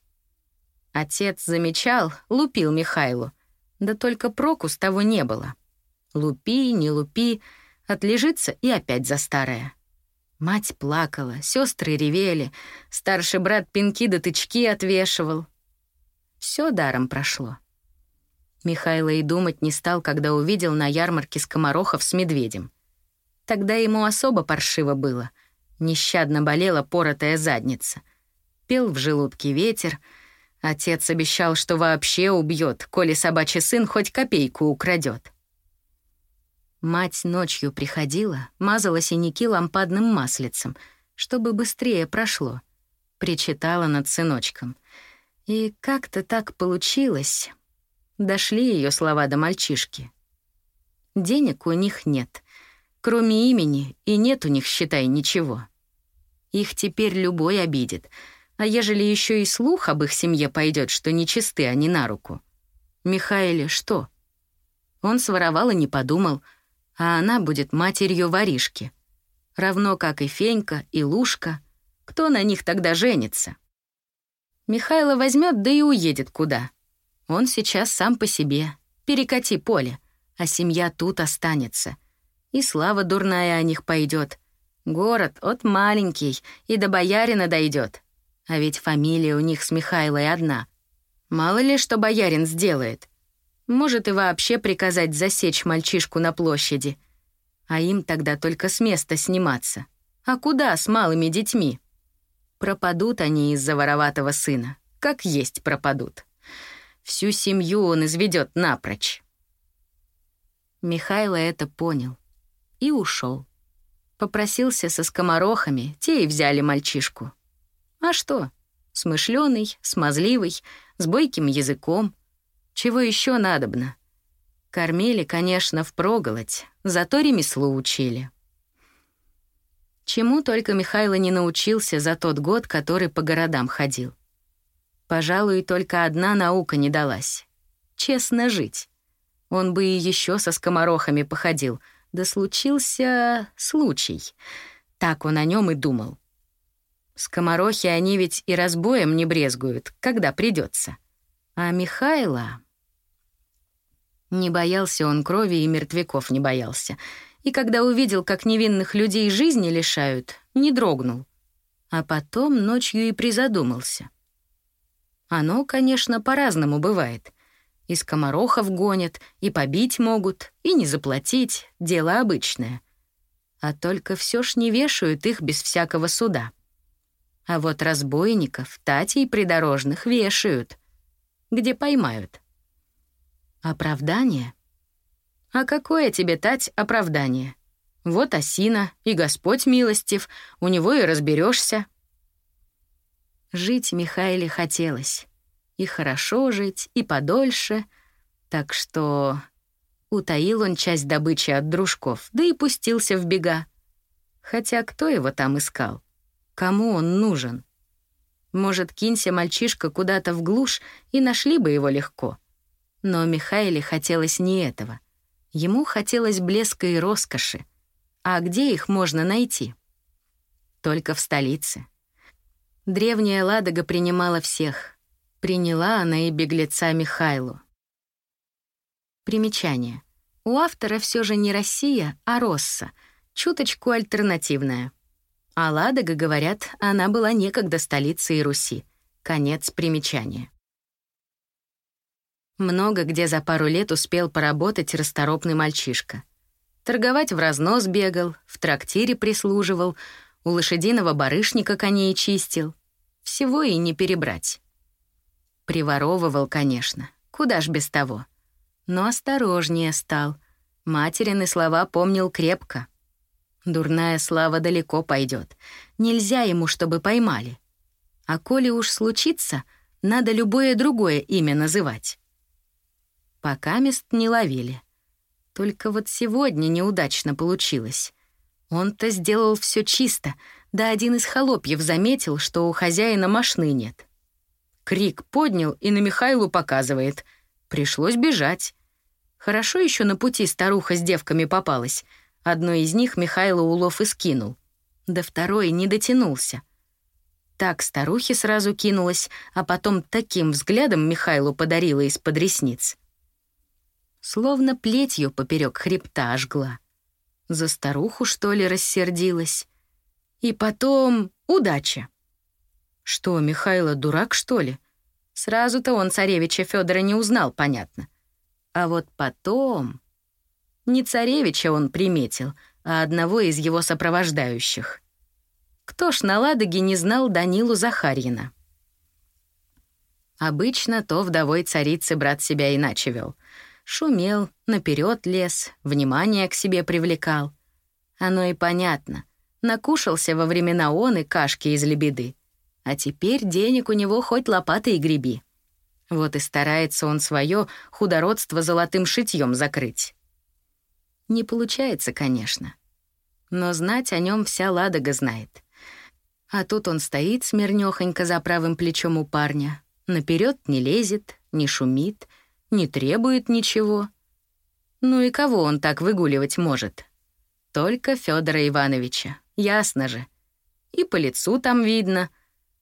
Отец замечал, лупил Михайлу. Да только проку с того не было. Лупи, не лупи, отлежится и опять за старое. Мать плакала, сестры ревели, старший брат пинки да тычки отвешивал. Все даром прошло. Михайло и думать не стал, когда увидел на ярмарке скоморохов с медведем. Тогда ему особо паршиво было. Нещадно болела поротая задница. Пел в желудке ветер — Отец обещал, что вообще убьет, коли собачий сын хоть копейку украдет. Мать ночью приходила, мазала синяки лампадным маслицем, чтобы быстрее прошло. Причитала над сыночком. И как-то так получилось. Дошли ее слова до мальчишки. Денег у них нет. Кроме имени, и нет у них, считай, ничего. Их теперь любой обидит — а ежели еще и слух об их семье пойдет, что нечисты они на руку? Михаиле что? Он своровал и не подумал, а она будет матерью воришки. Равно как и Фенька, и Лушка. Кто на них тогда женится? Михайло возьмет, да и уедет куда. Он сейчас сам по себе. Перекати поле, а семья тут останется. И слава дурная о них пойдет. Город от маленький, и до боярина дойдет. А ведь фамилия у них с Михайлой одна. Мало ли, что боярин сделает. Может и вообще приказать засечь мальчишку на площади. А им тогда только с места сниматься. А куда с малыми детьми? Пропадут они из-за вороватого сына. Как есть пропадут. Всю семью он изведет напрочь. Михайло это понял и ушел. Попросился со скоморохами, те и взяли мальчишку. А что? Смышленый, смазливый, с бойким языком. Чего еще надобно? Кормили, конечно, впроголодь, зато ремеслу учили. Чему только Михайло не научился за тот год, который по городам ходил. Пожалуй, только одна наука не далась. Честно жить. Он бы и еще со скоморохами походил, да случился случай. Так он о нем и думал. Скоморохи они ведь и разбоем не брезгуют, когда придется. А Михайла... Не боялся он крови и мертвяков не боялся. И когда увидел, как невинных людей жизни лишают, не дрогнул. А потом ночью и призадумался. Оно, конечно, по-разному бывает. И скоморохов гонят, и побить могут, и не заплатить, дело обычное. А только все ж не вешают их без всякого суда. А вот разбойников, татей придорожных вешают. Где поймают. Оправдание? А какое тебе, тать, оправдание? Вот осина, и Господь милостив, у него и разберешься. Жить Михаиле хотелось. И хорошо жить, и подольше. Так что утаил он часть добычи от дружков, да и пустился в бега. Хотя кто его там искал? Кому он нужен? Может, кинься мальчишка куда-то в глушь, и нашли бы его легко. Но Михаиле хотелось не этого. Ему хотелось блеска и роскоши. А где их можно найти? Только в столице. Древняя Ладога принимала всех. Приняла она и беглеца Михайлу. Примечание. У автора все же не Россия, а Росса, чуточку альтернативная — а Ладога, говорят, она была некогда столицей Руси. Конец примечания. Много где за пару лет успел поработать расторопный мальчишка. Торговать в разнос бегал, в трактире прислуживал, у лошадиного барышника коней чистил. Всего и не перебрать. Приворовывал, конечно, куда ж без того. Но осторожнее стал. Материны слова помнил крепко — Дурная слава далеко пойдет. Нельзя ему, чтобы поймали. А коли уж случится, надо любое другое имя называть. Пока мест не ловили. Только вот сегодня неудачно получилось. Он-то сделал все чисто, да один из холопьев заметил, что у хозяина машины нет. Крик поднял и на Михайлу показывает. Пришлось бежать. Хорошо еще на пути старуха с девками попалась. Одной из них Михайло улов и скинул. До второй не дотянулся. Так старухе сразу кинулась, а потом таким взглядом Михайлу подарила из-под ресниц. Словно плетью поперек хребта ожгла. За старуху, что ли, рассердилась? И потом удача. Что, Михайло дурак, что ли? Сразу-то он царевича Федора не узнал, понятно. А вот потом... Не царевича он приметил, а одного из его сопровождающих — кто ж на Ладоге не знал Данилу Захарьина? Обычно то вдовой царицы брат себя иначе вел. Шумел, наперед лез, внимание к себе привлекал. Оно и понятно. Накушался во времена он и кашки из лебеды. А теперь денег у него хоть лопатой и греби. Вот и старается он свое худородство золотым шитьем закрыть. Не получается, конечно. Но знать о нем вся Ладога знает. А тут он стоит смирнёхонько за правым плечом у парня. Наперед не лезет, не шумит, не требует ничего. Ну и кого он так выгуливать может? Только Федора Ивановича, ясно же. И по лицу там видно.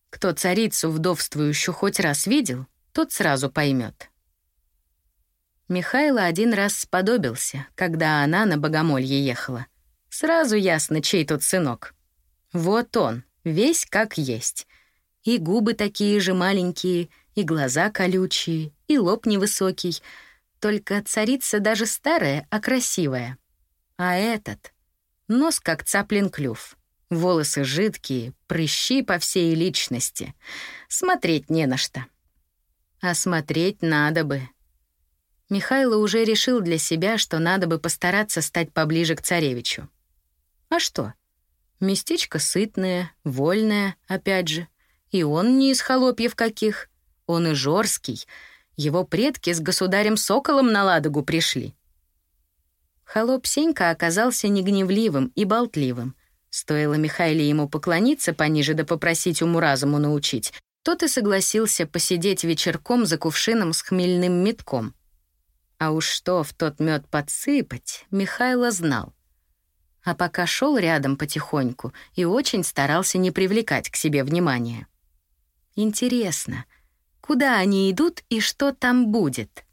Кто царицу вдовствующую хоть раз видел, тот сразу поймет. Михайло один раз сподобился, когда она на богомолье ехала. Сразу ясно, чей тут сынок. Вот он, весь как есть. И губы такие же маленькие, и глаза колючие, и лоб невысокий. Только царица даже старая, а красивая. А этот — нос как цаплин клюв. Волосы жидкие, прыщи по всей личности. Смотреть не на что. А смотреть надо бы. Михайло уже решил для себя, что надо бы постараться стать поближе к царевичу. А что? — Местечко сытное, вольное, опять же. И он не из холопьев каких. Он и жорский. Его предки с государем Соколом на Ладогу пришли. Холоп Сенька оказался негневливым и болтливым. Стоило Михаиле ему поклониться пониже да попросить уму-разуму научить, тот и согласился посидеть вечерком за кувшином с хмельным метком. А уж что в тот мед подсыпать, Михайло знал а пока шел рядом потихоньку и очень старался не привлекать к себе внимания. Интересно, куда они идут и что там будет?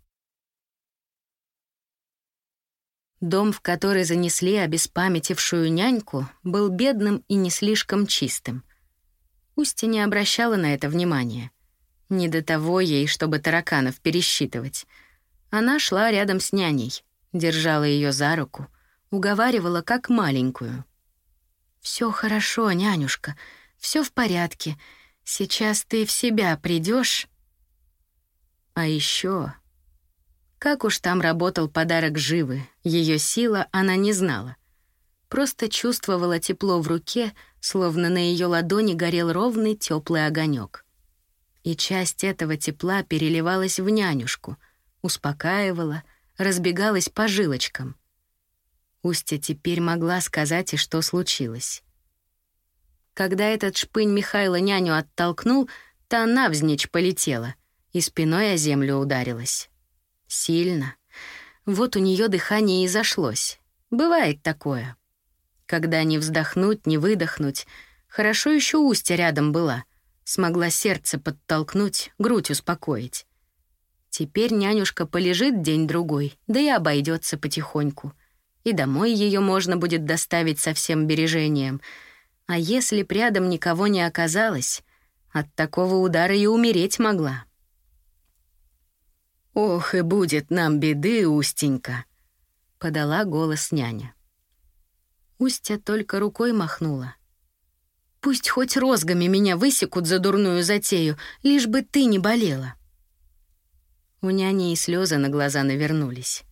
Дом, в который занесли обеспамятившую няньку, был бедным и не слишком чистым. Устья не обращала на это внимания. Не до того ей, чтобы тараканов пересчитывать. Она шла рядом с няней, держала ее за руку, уговаривала как маленькую. Все хорошо, нянюшка, все в порядке. Сейчас ты в себя придешь. А еще, как уж там работал подарок живы, ее сила она не знала. Просто чувствовала тепло в руке, словно на ее ладони горел ровный теплый огонек. И часть этого тепла переливалась в нянюшку, успокаивала, разбегалась по жилочкам — Устя теперь могла сказать и что случилось. Когда этот шпынь Михайла няню оттолкнул, та навзничь полетела и спиной о землю ударилась. Сильно. Вот у нее дыхание и зашлось. Бывает такое. Когда не вздохнуть, не выдохнуть. Хорошо еще Устя рядом была. Смогла сердце подтолкнуть, грудь успокоить. Теперь нянюшка полежит день-другой, да и обойдется потихоньку — и домой ее можно будет доставить со всем бережением. А если б рядом никого не оказалось, от такого удара и умереть могла. «Ох, и будет нам беды, Устенька», — подала голос няня. Устя только рукой махнула. «Пусть хоть розгами меня высекут за дурную затею, лишь бы ты не болела». У няни и слезы на глаза навернулись.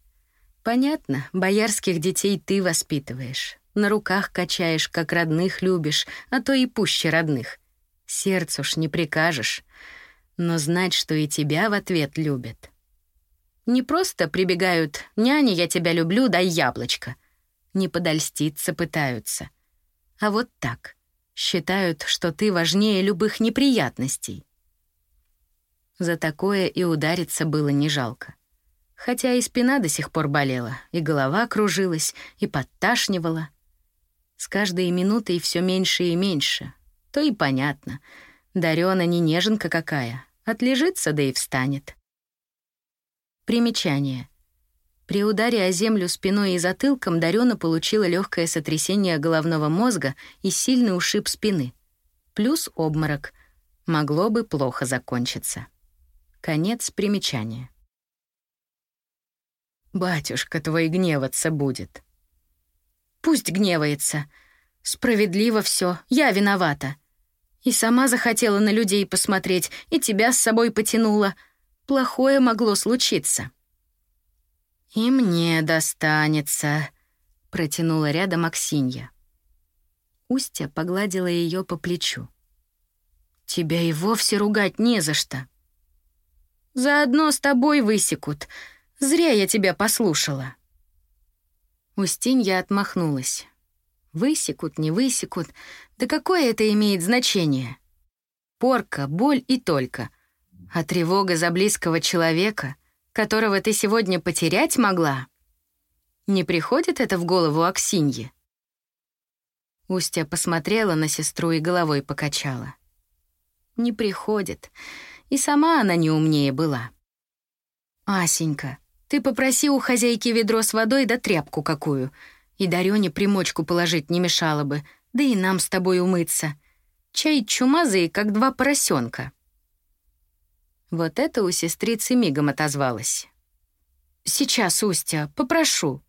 Понятно, боярских детей ты воспитываешь. На руках качаешь, как родных любишь, а то и пуще родных. Сердцу ж не прикажешь. Но знать, что и тебя в ответ любят. Не просто прибегают «няня, я тебя люблю, дай яблочко». Не подольститься пытаются. А вот так. Считают, что ты важнее любых неприятностей. За такое и удариться было не жалко. Хотя и спина до сих пор болела, и голова кружилась, и подташнивала. С каждой минутой все меньше и меньше. То и понятно. Дарёна не неженка какая. Отлежится, да и встанет. Примечание. При ударе о землю спиной и затылком Дарёна получила легкое сотрясение головного мозга и сильный ушиб спины. Плюс обморок. Могло бы плохо закончиться. Конец примечания. «Батюшка твой гневаться будет». «Пусть гневается. Справедливо все. я виновата. И сама захотела на людей посмотреть, и тебя с собой потянула. Плохое могло случиться». «И мне достанется», — протянула рядом Аксинья. Устья погладила ее по плечу. «Тебя и вовсе ругать не за что. Заодно с тобой высекут. Зря я тебя послушала». Устинья отмахнулась. Высекут, не высекут. Да какое это имеет значение? Порка, боль и только. А тревога за близкого человека, которого ты сегодня потерять могла? Не приходит это в голову Аксинье? Устя посмотрела на сестру и головой покачала. Не приходит. И сама она не умнее была. «Асенька, ты попроси у хозяйки ведро с водой да тряпку какую», и Дарёне примочку положить не мешало бы, да и нам с тобой умыться. Чай чумазый, как два поросенка. Вот это у сестрицы мигом отозвалась. «Сейчас, Устя, попрошу».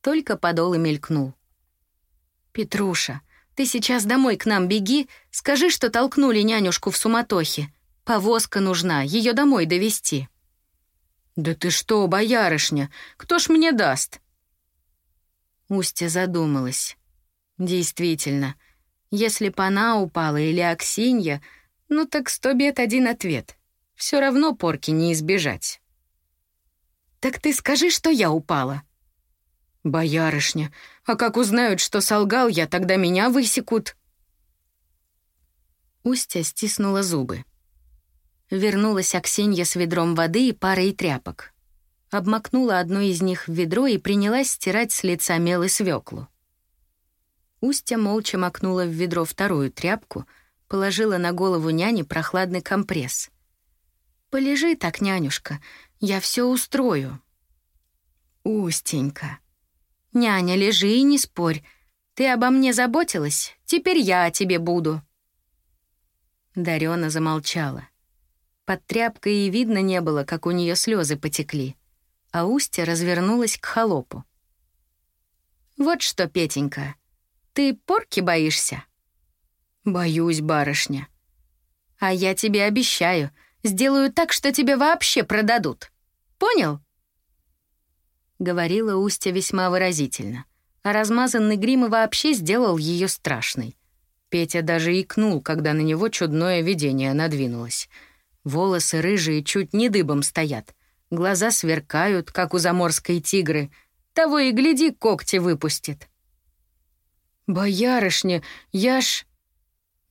Только подол и мелькнул. «Петруша, ты сейчас домой к нам беги, скажи, что толкнули нянюшку в суматохе. Повозка нужна, ее домой довести. «Да ты что, боярышня, кто ж мне даст?» Устья задумалась. Действительно, если б она упала или Аксинья, ну так сто бед один ответ. Все равно порки не избежать. «Так ты скажи, что я упала». «Боярышня, а как узнают, что солгал я, тогда меня высекут». Устья стиснула зубы. Вернулась Аксинья с ведром воды и парой тряпок обмакнула одну из них в ведро и принялась стирать с лица мел и свеклу. Устья молча макнула в ведро вторую тряпку, положила на голову няни прохладный компресс. «Полежи так, нянюшка, я все устрою». «Устенька». «Няня, лежи и не спорь. Ты обо мне заботилась, теперь я о тебе буду». Дарёна замолчала. Под тряпкой и видно не было, как у нее слезы потекли а Устья развернулась к холопу. «Вот что, Петенька, ты порки боишься?» «Боюсь, барышня». «А я тебе обещаю, сделаю так, что тебе вообще продадут. Понял?» Говорила Устья весьма выразительно, а размазанный грим и вообще сделал ее страшной. Петя даже икнул, когда на него чудное видение надвинулось. Волосы рыжие чуть не дыбом стоят — Глаза сверкают, как у заморской тигры. Того и гляди, когти выпустит. «Боярышня, я ж...»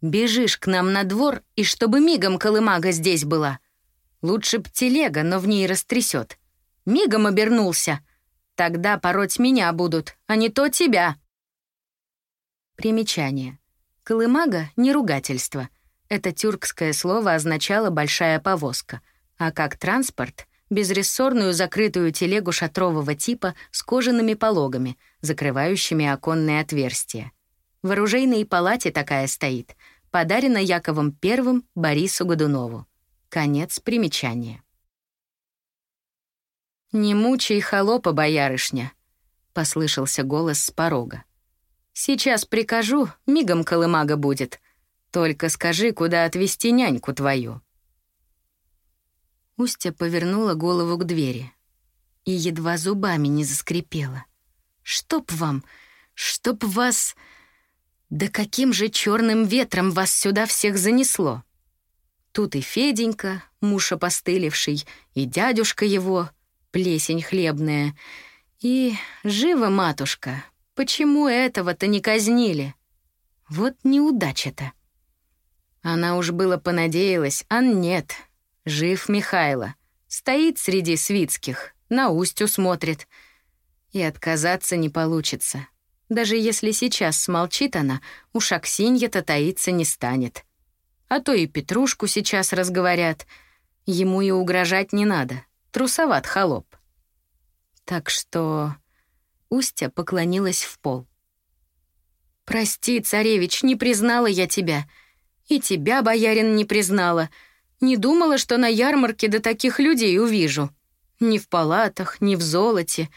«Бежишь к нам на двор, и чтобы мигом колымага здесь была. Лучше б телега, но в ней растрясет. Мигом обернулся. Тогда пороть меня будут, а не то тебя». Примечание. Колымага — не ругательство. Это тюркское слово означало «большая повозка», а как транспорт — безрессорную закрытую телегу шатрового типа с кожаными пологами, закрывающими оконные отверстия. В оружейной палате такая стоит, подарена Яковом I Борису Годунову. Конец примечания. «Не мучай холопа, боярышня», — послышался голос с порога. «Сейчас прикажу, мигом колымага будет. Только скажи, куда отвезти няньку твою». Устя повернула голову к двери и едва зубами не заскрипела. «Чтоб вам! Чтоб вас! Да каким же черным ветром вас сюда всех занесло!» Тут и Феденька, муж опостылевший, и дядюшка его, плесень хлебная. И жива матушка. Почему этого-то не казнили? Вот неудача-то. Она уж было понадеялась, а нет. Жив Михайло. Стоит среди свитских, на устью смотрит. И отказаться не получится. Даже если сейчас смолчит она, уж Аксинья-то таиться не станет. А то и Петрушку сейчас разговорят. Ему и угрожать не надо. Трусоват холоп. Так что... Устя поклонилась в пол. «Прости, царевич, не признала я тебя. И тебя, боярин, не признала. Не думала, что на ярмарке до таких людей увижу. Ни в палатах, ни в золоте.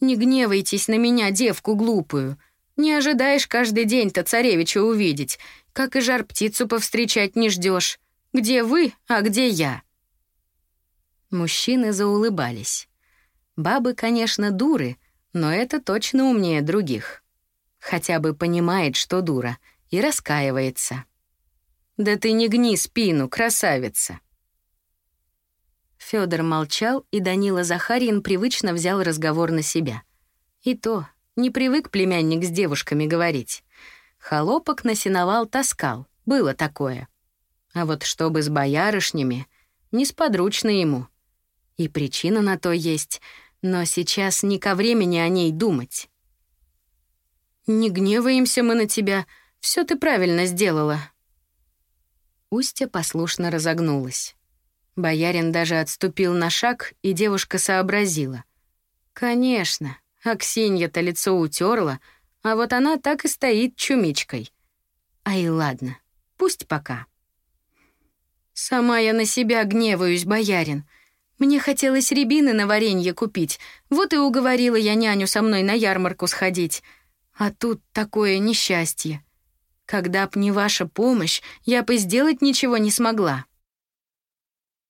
Не гневайтесь на меня, девку глупую. Не ожидаешь каждый день-то царевича увидеть, как и жар-птицу повстречать не ждешь. Где вы, а где я?» Мужчины заулыбались. Бабы, конечно, дуры, но это точно умнее других. Хотя бы понимает, что дура, и раскаивается. «Да ты не гни спину, красавица!» Федор молчал, и Данила Захарин привычно взял разговор на себя. И то, не привык племянник с девушками говорить. Холопок на сеновал таскал, было такое. А вот чтобы с боярышнями, несподручно ему. И причина на то есть, но сейчас не ко времени о ней думать. «Не гневаемся мы на тебя, все ты правильно сделала», Устья послушно разогнулась. Боярин даже отступил на шаг, и девушка сообразила. «Конечно, Аксинья-то лицо утерла, а вот она так и стоит чумичкой. Ай, ладно, пусть пока». «Сама я на себя гневаюсь, боярин. Мне хотелось рябины на варенье купить, вот и уговорила я няню со мной на ярмарку сходить. А тут такое несчастье. Когда б не ваша помощь, я бы сделать ничего не смогла».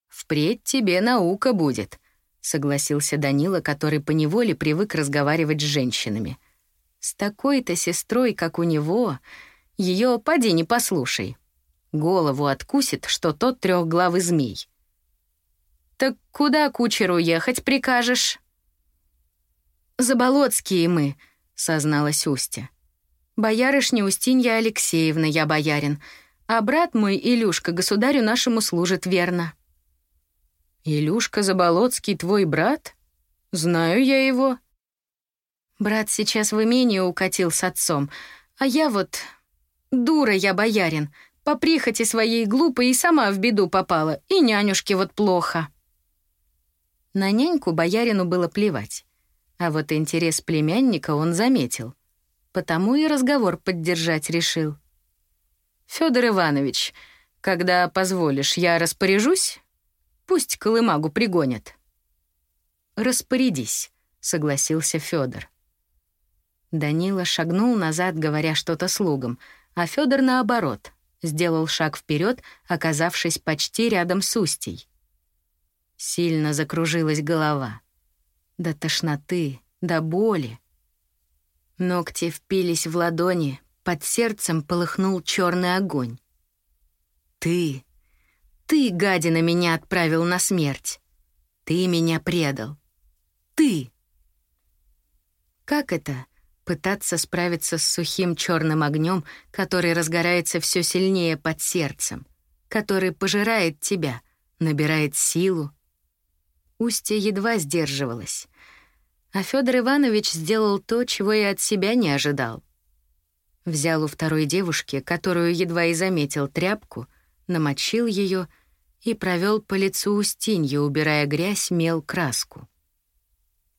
«Впредь тебе наука будет», — согласился Данила, который поневоле привык разговаривать с женщинами. «С такой-то сестрой, как у него, ее поди не послушай. Голову откусит, что тот трехглавый змей». «Так куда кучеру ехать прикажешь?» «Заболоцкие мы», — созналась Устя. Боярышня Устинья Алексеевна, я боярин, а брат мой, Илюшка, государю нашему служит верно». «Илюшка Заболоцкий твой брат? Знаю я его». Брат сейчас в имение укатил с отцом, а я вот... Дура я, боярин, по прихоти своей глупой и сама в беду попала, и нянюшке вот плохо. На няньку боярину было плевать, а вот интерес племянника он заметил потому и разговор поддержать решил. Федор Иванович, когда позволишь, я распоряжусь? Пусть колымагу пригонят. Распорядись, согласился Федор. Данила шагнул назад, говоря что-то слугам, а Федор наоборот, сделал шаг вперед, оказавшись почти рядом с Устей. Сильно закружилась голова. До тошноты, до боли. Ногти впились в ладони, под сердцем полыхнул черный огонь. «Ты, ты, гадина, меня отправил на смерть. Ты меня предал. Ты!» Как это — пытаться справиться с сухим черным огнем, который разгорается все сильнее под сердцем, который пожирает тебя, набирает силу? Устья едва сдерживалась. А Федор Иванович сделал то, чего и от себя не ожидал. Взял у второй девушки, которую едва и заметил, тряпку, намочил ее и провел по лицу Устиньи, убирая грязь, мел, краску.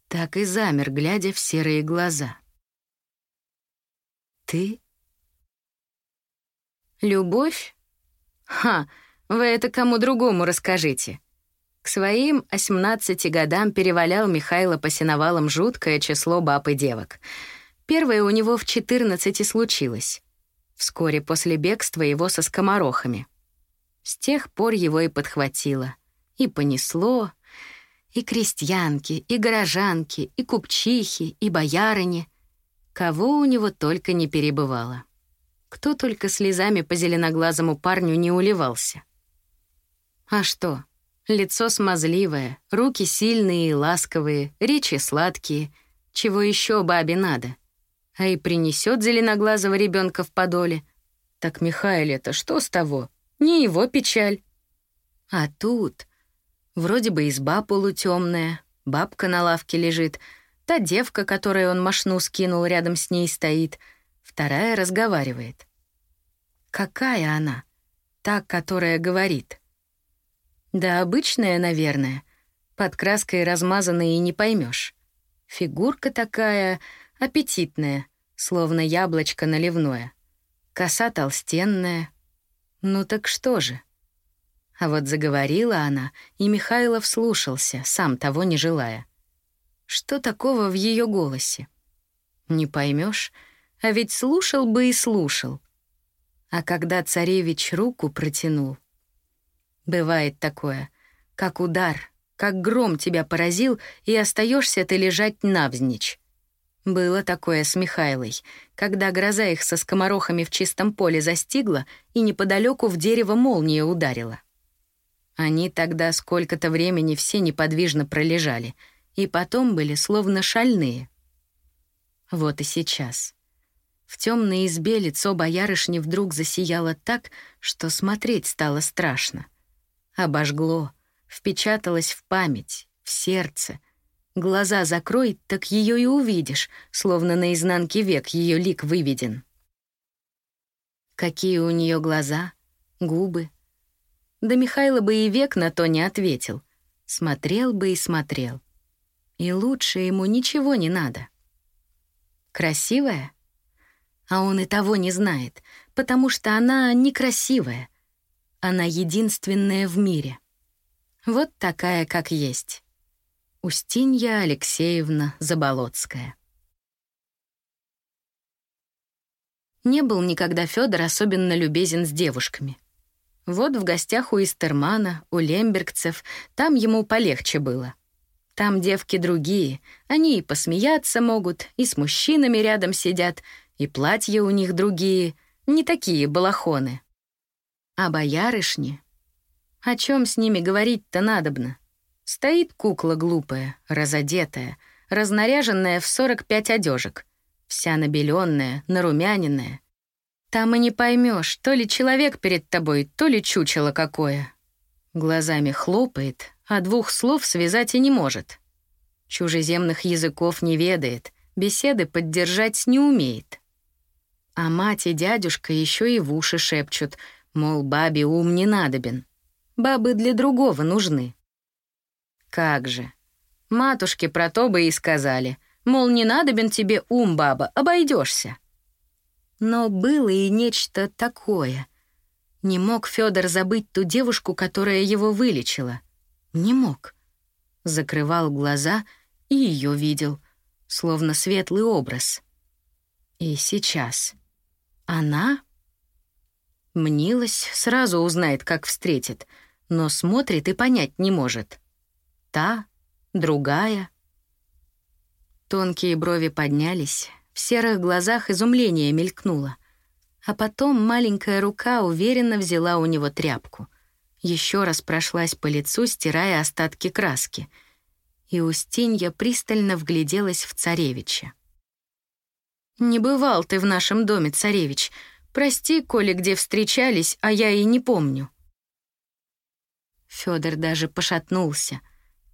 Так и замер, глядя в серые глаза. «Ты?» «Любовь? Ха, вы это кому другому расскажите. К своим 18 годам перевалял Михайло по сеновалам жуткое число баб и девок. Первое у него в 14 случилось. Вскоре после бегства его со скоморохами. С тех пор его и подхватило. И понесло. И крестьянки, и горожанки, и купчихи, и боярыни. Кого у него только не перебывало. Кто только слезами по зеленоглазому парню не уливался. А что? Лицо смазливое, руки сильные и ласковые, речи сладкие. Чего еще бабе надо? А и принесет зеленоглазого ребенка в подоле. Так Михаиле-то что с того? Не его печаль. А тут вроде бы изба полутемная, бабка на лавке лежит, та девка, которой он машну скинул, рядом с ней стоит, вторая разговаривает. Какая она? Та, которая говорит. Да обычная, наверное. Под краской размазанная и не поймешь. Фигурка такая аппетитная, словно яблочко наливное. Коса толстенная. Ну так что же? А вот заговорила она, и Михайлов слушался, сам того не желая. Что такого в ее голосе? Не поймешь, а ведь слушал бы и слушал. А когда царевич руку протянул, Бывает такое, как удар, как гром тебя поразил, и остаешься ты лежать навзничь. Было такое с Михайлой, когда гроза их со скоморохами в чистом поле застигла и неподалеку в дерево молния ударила. Они тогда сколько-то времени все неподвижно пролежали, и потом были словно шальные. Вот и сейчас. В темной избе лицо боярышни вдруг засияло так, что смотреть стало страшно. Обожгло, впечаталось в память, в сердце. Глаза закрой, так ее и увидишь, словно на изнанке век ее лик выведен. Какие у нее глаза, губы. Да Михайло бы и век на то не ответил. Смотрел бы и смотрел. И лучше ему ничего не надо. Красивая? А он и того не знает, потому что она некрасивая, она единственная в мире. Вот такая, как есть. Устинья Алексеевна Заболоцкая. Не был никогда Федор особенно любезен с девушками. Вот в гостях у Истермана, у лембергцев, там ему полегче было. Там девки другие, они и посмеяться могут, и с мужчинами рядом сидят, и платья у них другие, не такие балахоны. А боярышни? О чем с ними говорить-то надобно? Стоит кукла глупая, разодетая, разнаряженная в 45 одежек, вся набеленная, нарумяненная. Там и не поймешь, то ли человек перед тобой, то ли чучело какое. Глазами хлопает, а двух слов связать и не может. Чужеземных языков не ведает, беседы поддержать не умеет. А мать и дядюшка еще и в уши шепчут — Мол, бабе ум не надобен. Бабы для другого нужны. Как же. Матушке про то бы и сказали. Мол, не надобен тебе ум, баба, обойдешься. Но было и нечто такое. Не мог Федор забыть ту девушку, которая его вылечила. Не мог. Закрывал глаза и ее видел, словно светлый образ. И сейчас. Она Мнилась, сразу узнает, как встретит, но смотрит и понять не может. Та, другая. Тонкие брови поднялись, в серых глазах изумление мелькнуло. А потом маленькая рука уверенно взяла у него тряпку. Еще раз прошлась по лицу, стирая остатки краски. И Устинья пристально вгляделась в царевича. «Не бывал ты в нашем доме, царевич», Прости, коли где встречались, а я и не помню». Фёдор даже пошатнулся.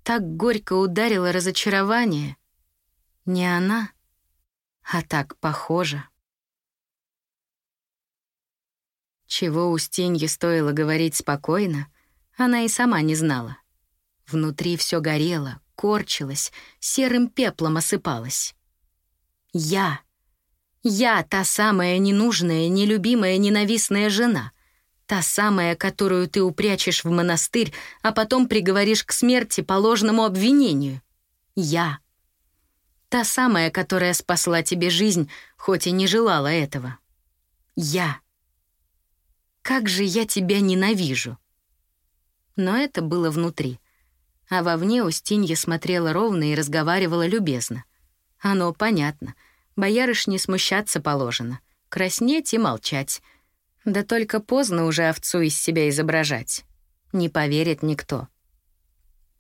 Так горько ударило разочарование. Не она, а так похоже. Чего Устинье стоило говорить спокойно, она и сама не знала. Внутри все горело, корчилось, серым пеплом осыпалось. «Я!» Я та самая ненужная, нелюбимая, ненавистная жена. Та самая, которую ты упрячешь в монастырь, а потом приговоришь к смерти по ложному обвинению. Я. Та самая, которая спасла тебе жизнь, хоть и не желала этого. Я. Как же я тебя ненавижу. Но это было внутри. А вовне Устинья смотрела ровно и разговаривала любезно. Оно понятно — Боярышне смущаться положено, краснеть и молчать. Да только поздно уже овцу из себя изображать. Не поверит никто.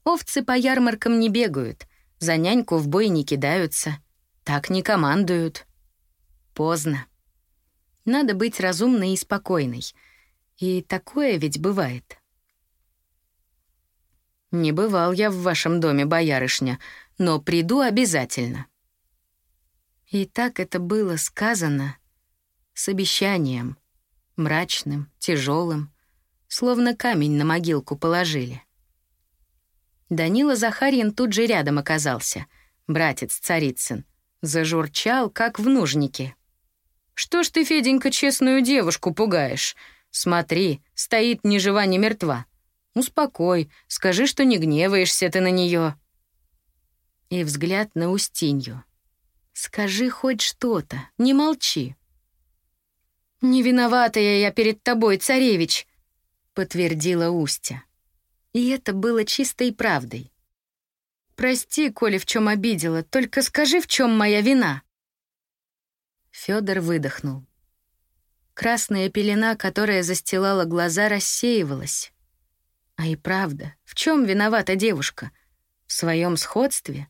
Овцы по ярмаркам не бегают, за няньку в бой не кидаются, так не командуют. Поздно. Надо быть разумной и спокойной. И такое ведь бывает. «Не бывал я в вашем доме, боярышня, но приду обязательно». И так это было сказано с обещанием, мрачным, тяжелым, словно камень на могилку положили. Данила Захарьин тут же рядом оказался, братец Царицын, зажурчал, как в нужнике. «Что ж ты, Феденька, честную девушку пугаешь? Смотри, стоит ни жива, ни мертва. Успокой, скажи, что не гневаешься ты на нее. И взгляд на Устинью. Скажи хоть что-то, не молчи. «Не виноватая я перед тобой, царевич», — подтвердила Устя. И это было чистой правдой. «Прости, коли в чем обидела, только скажи, в чем моя вина». Федор выдохнул. Красная пелена, которая застилала глаза, рассеивалась. А и правда, в чем виновата девушка? В своем сходстве?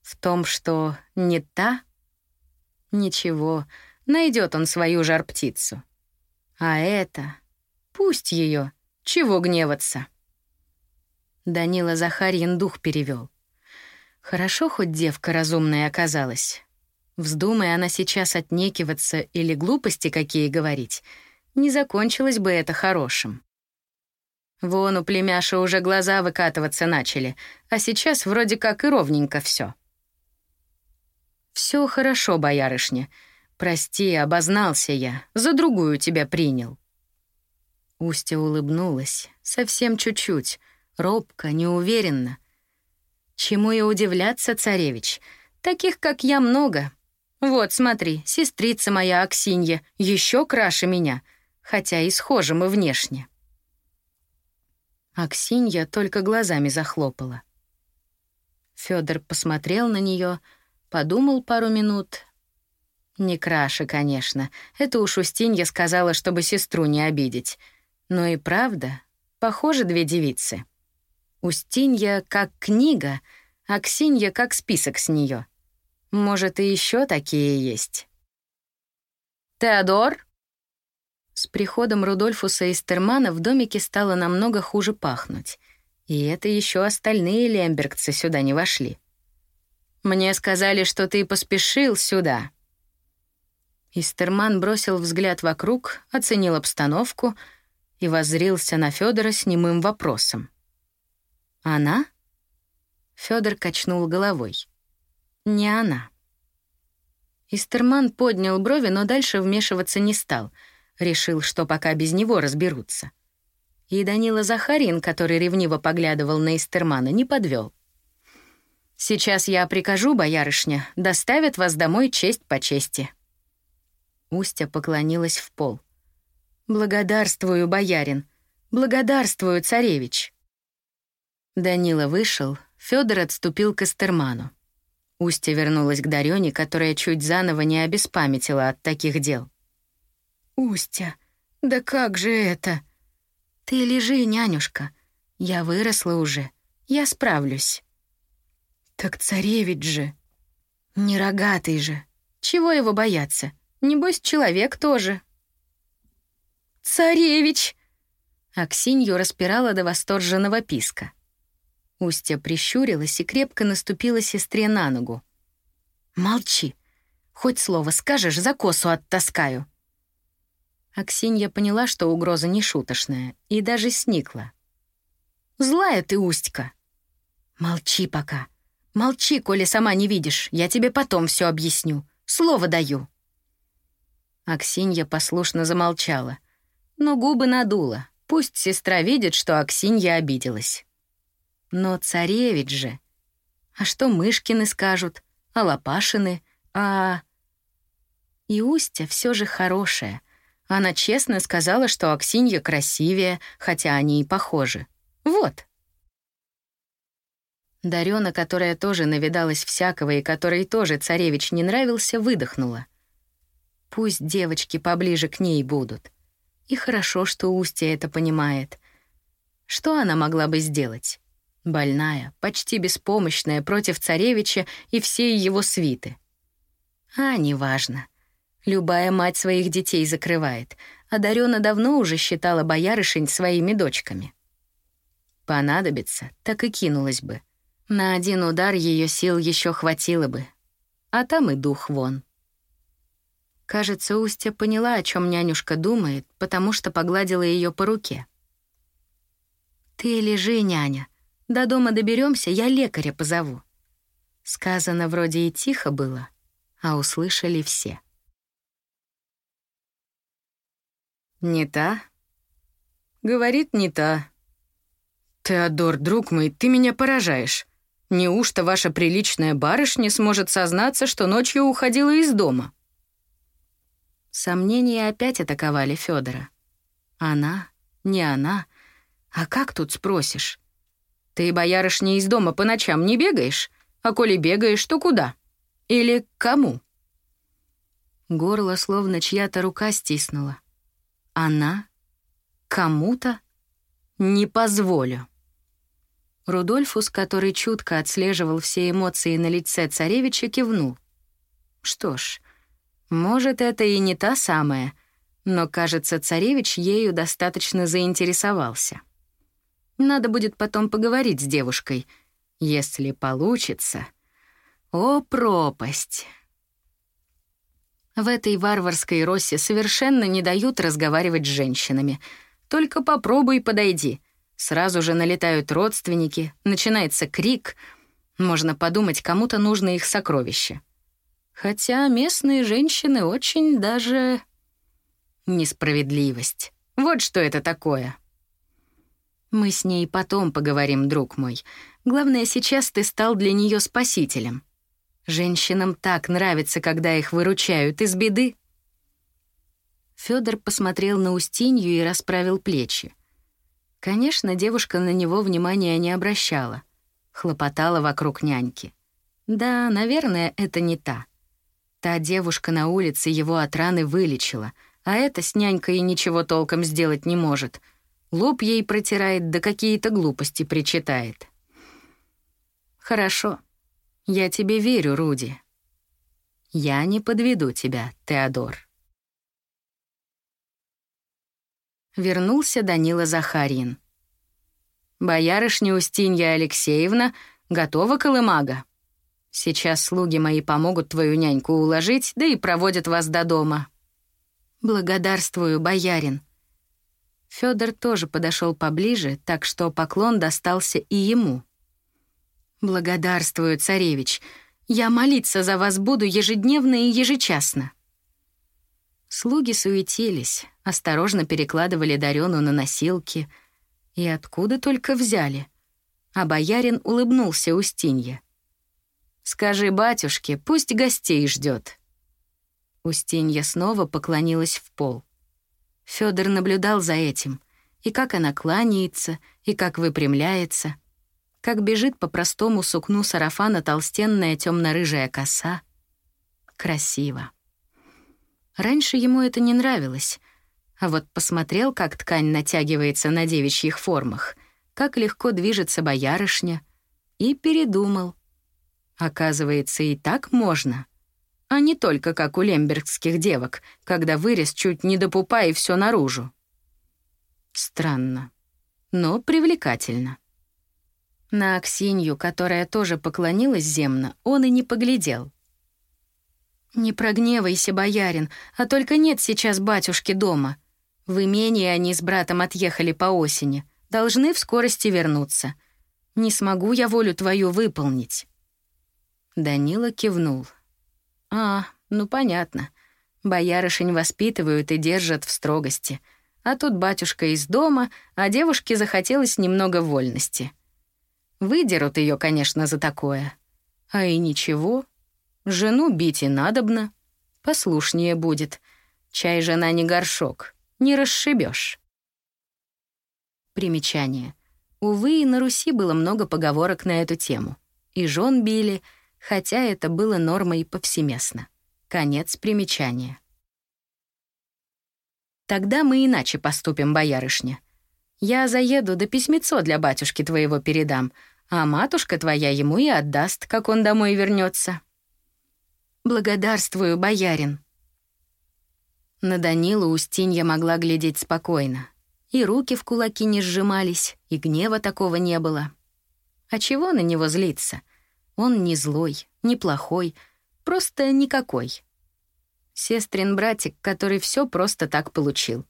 В том, что не та? Ничего, найдет он свою жар-птицу. А это... Пусть ее, чего гневаться? Данила Захарьин дух перевел. Хорошо, хоть девка разумная оказалась. Вздумая она сейчас отнекиваться или глупости какие говорить, не закончилось бы это хорошим. Вон у племяша уже глаза выкатываться начали, а сейчас вроде как и ровненько все. Все хорошо, боярышня. Прости, обознался я, за другую тебя принял. Устья улыбнулась, совсем чуть-чуть, робко, неуверенно. Чему и удивляться, царевич? Таких, как я, много. Вот, смотри, сестрица моя Аксинья еще краше меня, хотя и схожа мы внешне. Аксинья только глазами захлопала. Федор посмотрел на нее, подумал пару минут. Не краше, конечно. Это уж Устинья сказала, чтобы сестру не обидеть. Но и правда, похоже, две девицы. Устинья как книга, а Ксинья как список с нее. Может, и еще такие есть. «Теодор?» С приходом Рудольфуса и Стермана в домике стало намного хуже пахнуть. И это еще остальные лембергцы сюда не вошли. «Мне сказали, что ты поспешил сюда». Истерман бросил взгляд вокруг, оценил обстановку и воззрился на Федора с немым вопросом. «Она?» Федор качнул головой. «Не она». Истерман поднял брови, но дальше вмешиваться не стал — Решил, что пока без него разберутся. И Данила Захарин, который ревниво поглядывал на Истермана, не подвел. «Сейчас я прикажу, боярышня, доставят вас домой честь по чести». Устя поклонилась в пол. «Благодарствую, боярин. Благодарствую, царевич». Данила вышел, Федор отступил к Эстерману. Устя вернулась к Дарёне, которая чуть заново не обеспамятила от таких дел. «Устя, да как же это?» «Ты лежи, нянюшка. Я выросла уже. Я справлюсь». «Так царевич же». «Не рогатый же. Чего его бояться? Небось, человек тоже». «Царевич!» Аксинью распирала до восторженного писка. Устья прищурилась и крепко наступила сестре на ногу. «Молчи. Хоть слово скажешь, за косу оттаскаю». Аксинья поняла, что угроза не шуточная, и даже сникла. «Злая ты, Устька!» «Молчи пока. Молчи, коли сама не видишь. Я тебе потом все объясню. Слово даю». Аксинья послушно замолчала, но губы надула. Пусть сестра видит, что Аксинья обиделась. Но царевич же... А что Мышкины скажут? А Лопашины? А... И Устя все же хорошая — она честно сказала, что Аксинья красивее, хотя они и похожи. Вот. Дарёна, которая тоже навидалась всякого и которой тоже царевич не нравился, выдохнула. Пусть девочки поближе к ней будут. И хорошо, что Устья это понимает. Что она могла бы сделать? Больная, почти беспомощная против царевича и всей его свиты. А, неважно. Любая мать своих детей закрывает, а Дарёна давно уже считала боярышень своими дочками. Понадобится, так и кинулась бы. На один удар ее сил еще хватило бы. А там и дух вон. Кажется, Устья поняла, о чем нянюшка думает, потому что погладила ее по руке. «Ты лежи, няня. До дома доберемся, я лекаря позову». Сказано вроде и тихо было, а услышали все. «Не та?» «Говорит, не та», «Теодор, друг мой, ты меня поражаешь. Неужто ваша приличная барышня сможет сознаться, что ночью уходила из дома?» Сомнения опять атаковали Федора. Она, не она. А как тут спросишь? Ты, боярышня, из дома по ночам не бегаешь? А коли бегаешь, то куда? Или к кому? Горло словно чья-то рука стиснула. Она? Кому-то? Не позволю. Рудольфус, который чутко отслеживал все эмоции на лице царевича, кивнул. Что ж, может, это и не та самая, но, кажется, царевич ею достаточно заинтересовался. Надо будет потом поговорить с девушкой, если получится. О, пропасть! В этой варварской росе совершенно не дают разговаривать с женщинами. Только попробуй подойди — Сразу же налетают родственники, начинается крик. Можно подумать, кому-то нужно их сокровище. Хотя местные женщины очень даже... Несправедливость. Вот что это такое. Мы с ней потом поговорим, друг мой. Главное, сейчас ты стал для нее спасителем. Женщинам так нравится, когда их выручают из беды. Федор посмотрел на Устинью и расправил плечи. Конечно, девушка на него внимания не обращала. Хлопотала вокруг няньки. Да, наверное, это не та. Та девушка на улице его от раны вылечила, а эта с нянькой ничего толком сделать не может. Лоб ей протирает, да какие-то глупости причитает. «Хорошо. Я тебе верю, Руди. Я не подведу тебя, Теодор». Вернулся Данила Захарин. «Боярышня Устинья Алексеевна готова колымага. Сейчас слуги мои помогут твою няньку уложить, да и проводят вас до дома». «Благодарствую, боярин». Федор тоже подошел поближе, так что поклон достался и ему. «Благодарствую, царевич. Я молиться за вас буду ежедневно и ежечасно». Слуги суетились, осторожно перекладывали Дарёну на носилки. И откуда только взяли? А боярин улыбнулся Устинье. «Скажи батюшке, пусть гостей ждет. Устинья снова поклонилась в пол. Федор наблюдал за этим, и как она кланяется, и как выпрямляется, как бежит по простому сукну сарафана толстенная темно рыжая коса. Красиво. Раньше ему это не нравилось, а вот посмотрел, как ткань натягивается на девичьих формах, как легко движется боярышня, и передумал. Оказывается, и так можно. А не только как у лембергских девок, когда вырез чуть не до пупа и все наружу. Странно, но привлекательно. На Аксинью, которая тоже поклонилась земно, он и не поглядел — «Не прогневайся, боярин, а только нет сейчас батюшки дома. В имении они с братом отъехали по осени, должны в скорости вернуться. Не смогу я волю твою выполнить». Данила кивнул. «А, ну понятно. Боярышень воспитывают и держат в строгости. А тут батюшка из дома, а девушке захотелось немного вольности. Выдерут ее, конечно, за такое. А и ничего, Жену бить и надобно. Послушнее будет. Чай жена не горшок, не расшибешь. Примечание. Увы, на Руси было много поговорок на эту тему. И жен били, хотя это было нормой повсеместно. Конец примечания. Тогда мы иначе поступим, боярышня. Я заеду, да письмецо для батюшки твоего передам, а матушка твоя ему и отдаст, как он домой вернется. Благодарствую, боярин. На Данилу Устинья могла глядеть спокойно. И руки в кулаки не сжимались, и гнева такого не было. А чего на него злиться? Он не злой, не плохой, просто никакой. Сестрин братик, который все просто так получил.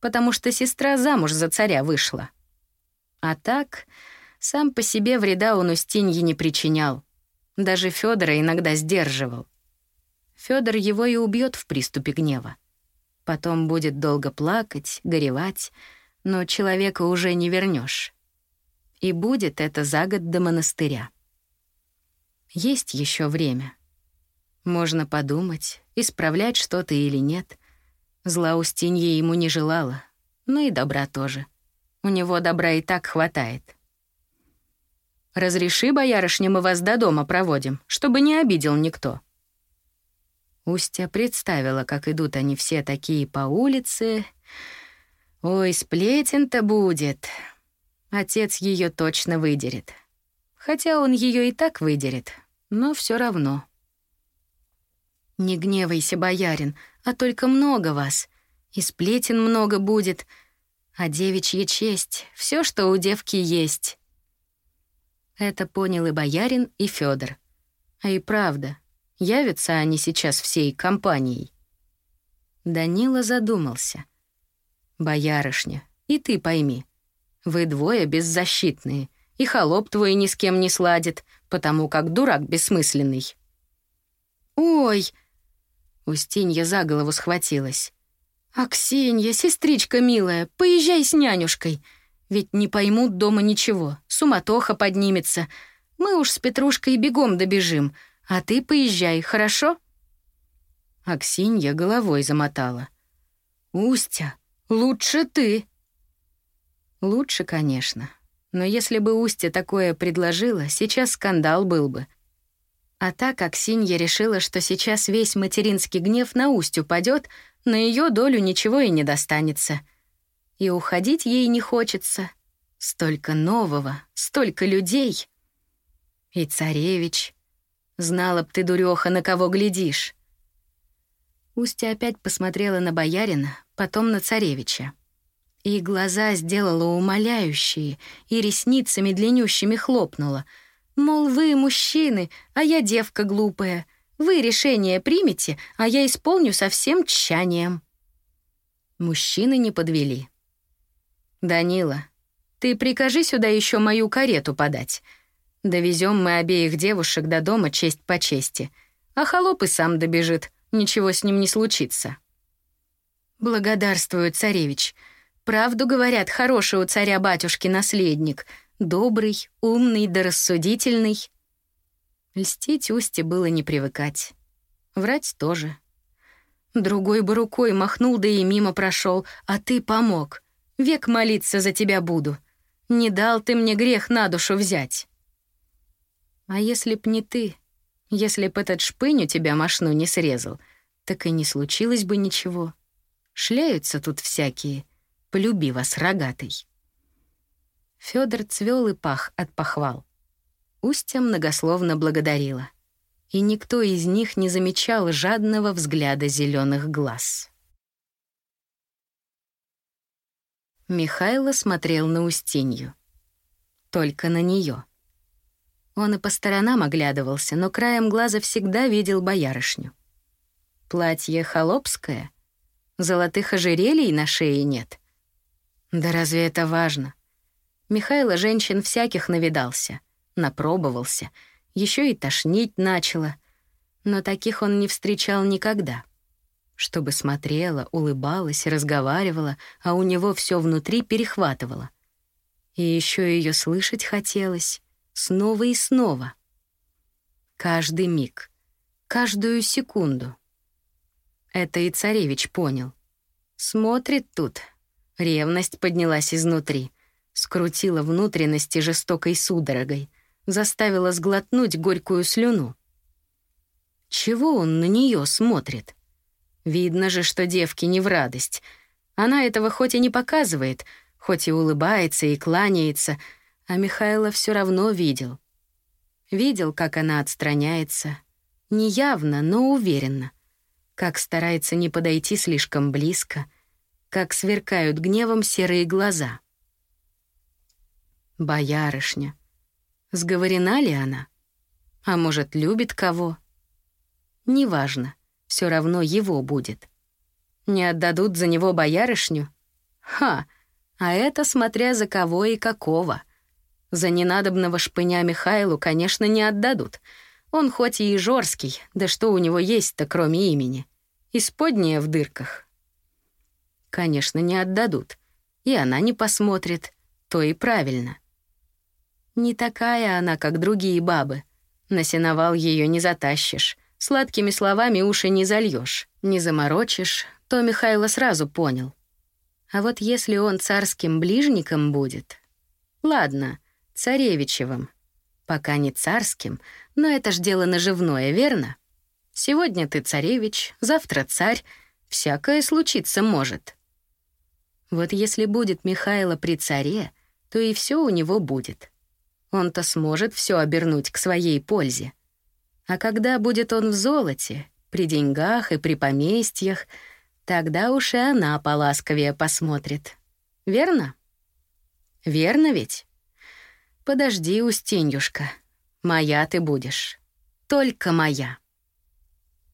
Потому что сестра замуж за царя вышла. А так, сам по себе вреда он Устинье не причинял. Даже Федора иногда сдерживал. Федор его и убьет в приступе гнева. Потом будет долго плакать, горевать, но человека уже не вернешь. И будет это за год до монастыря. Есть еще время. Можно подумать, исправлять что-то или нет. Зла Устинья ему не желала, но и добра тоже. У него добра и так хватает. «Разреши, боярышня, мы вас до дома проводим, чтобы не обидел никто». Устья представила, как идут они все такие по улице. Ой, сплетен-то будет. Отец ее точно выдерет. Хотя он ее и так выдерет, но все равно. «Не гневайся, боярин, а только много вас. И сплетен много будет. А девичья честь — все, что у девки есть». Это понял и боярин, и Федор. А и правда, явятся они сейчас всей компанией. Данила задумался. «Боярышня, и ты пойми, вы двое беззащитные, и холоп твой ни с кем не сладит, потому как дурак бессмысленный». «Ой!» Устинья за голову схватилась. «Аксинья, сестричка милая, поезжай с нянюшкой. Ведь не поймут дома ничего, суматоха поднимется. Мы уж с Петрушкой бегом добежим, а ты поезжай, хорошо?» Аксинья головой замотала. «Устя, лучше ты!» «Лучше, конечно. Но если бы Устя такое предложила, сейчас скандал был бы. А так как Синья решила, что сейчас весь материнский гнев на усть упадет, на ее долю ничего и не достанется. И уходить ей не хочется. Столько нового, столько людей. И царевич. Знала б ты, дуреха, на кого глядишь. Устья опять посмотрела на боярина, потом на царевича. И глаза сделала умоляющие, и ресницами длиннющими хлопнула — Мол, вы мужчины, а я девка глупая. Вы решение примете, а я исполню со всем тщанием. Мужчины не подвели. «Данила, ты прикажи сюда еще мою карету подать. Довезем мы обеих девушек до дома честь по чести. А холоп и сам добежит, ничего с ним не случится». «Благодарствую, царевич. Правду говорят, хороший у царя-батюшки наследник — Добрый, умный да рассудительный. Льстить Усте было не привыкать. Врать тоже. Другой бы рукой махнул, да и мимо прошел, а ты помог. Век молиться за тебя буду. Не дал ты мне грех на душу взять. А если б не ты, если б этот шпынь у тебя мошну не срезал, так и не случилось бы ничего. Шляются тут всякие. Полюби вас, рогатый. Федор цвел и пах от похвал. Устья многословно благодарила. И никто из них не замечал жадного взгляда зеленых глаз. Михайло смотрел на Устинью. Только на нее. Он и по сторонам оглядывался, но краем глаза всегда видел боярышню. Платье холопское? Золотых ожерелий на шее нет? Да разве это важно? Михайло женщин всяких навидался, напробовался, еще и тошнить начало. Но таких он не встречал никогда. Чтобы смотрела, улыбалась, разговаривала, а у него все внутри перехватывало. И еще ее слышать хотелось снова и снова. Каждый миг, каждую секунду. Это и царевич понял. Смотрит тут. Ревность поднялась изнутри скрутила внутренности жестокой судорогой, заставила сглотнуть горькую слюну. Чего он на нее смотрит? Видно же, что девке не в радость. Она этого хоть и не показывает, хоть и улыбается и кланяется, а Михайло все равно видел. Видел, как она отстраняется, неявно, но уверенно, как старается не подойти слишком близко, как сверкают гневом серые глаза. Боярышня. Сговорена ли она? А может, любит кого? Неважно, все равно его будет. Не отдадут за него боярышню? Ха, а это смотря за кого и какого. За ненадобного шпыня Михайлу, конечно, не отдадут. Он хоть и жорский, да что у него есть-то, кроме имени? Исподнее в дырках. Конечно, не отдадут. И она не посмотрит. То и правильно. Не такая она, как другие бабы. Насиновал ее не затащишь. Сладкими словами уши не зальешь, не заморочишь, то Михайло сразу понял. А вот если он царским ближником будет... Ладно, царевичевым. Пока не царским, но это ж дело наживное, верно? Сегодня ты царевич, завтра царь. Всякое случиться может. Вот если будет Михайло при царе, то и все у него будет. Он-то сможет все обернуть к своей пользе. А когда будет он в золоте, при деньгах и при поместьях, тогда уж и она поласковее посмотрит. Верно? Верно ведь? Подожди, Устиньюшка. Моя ты будешь. Только моя.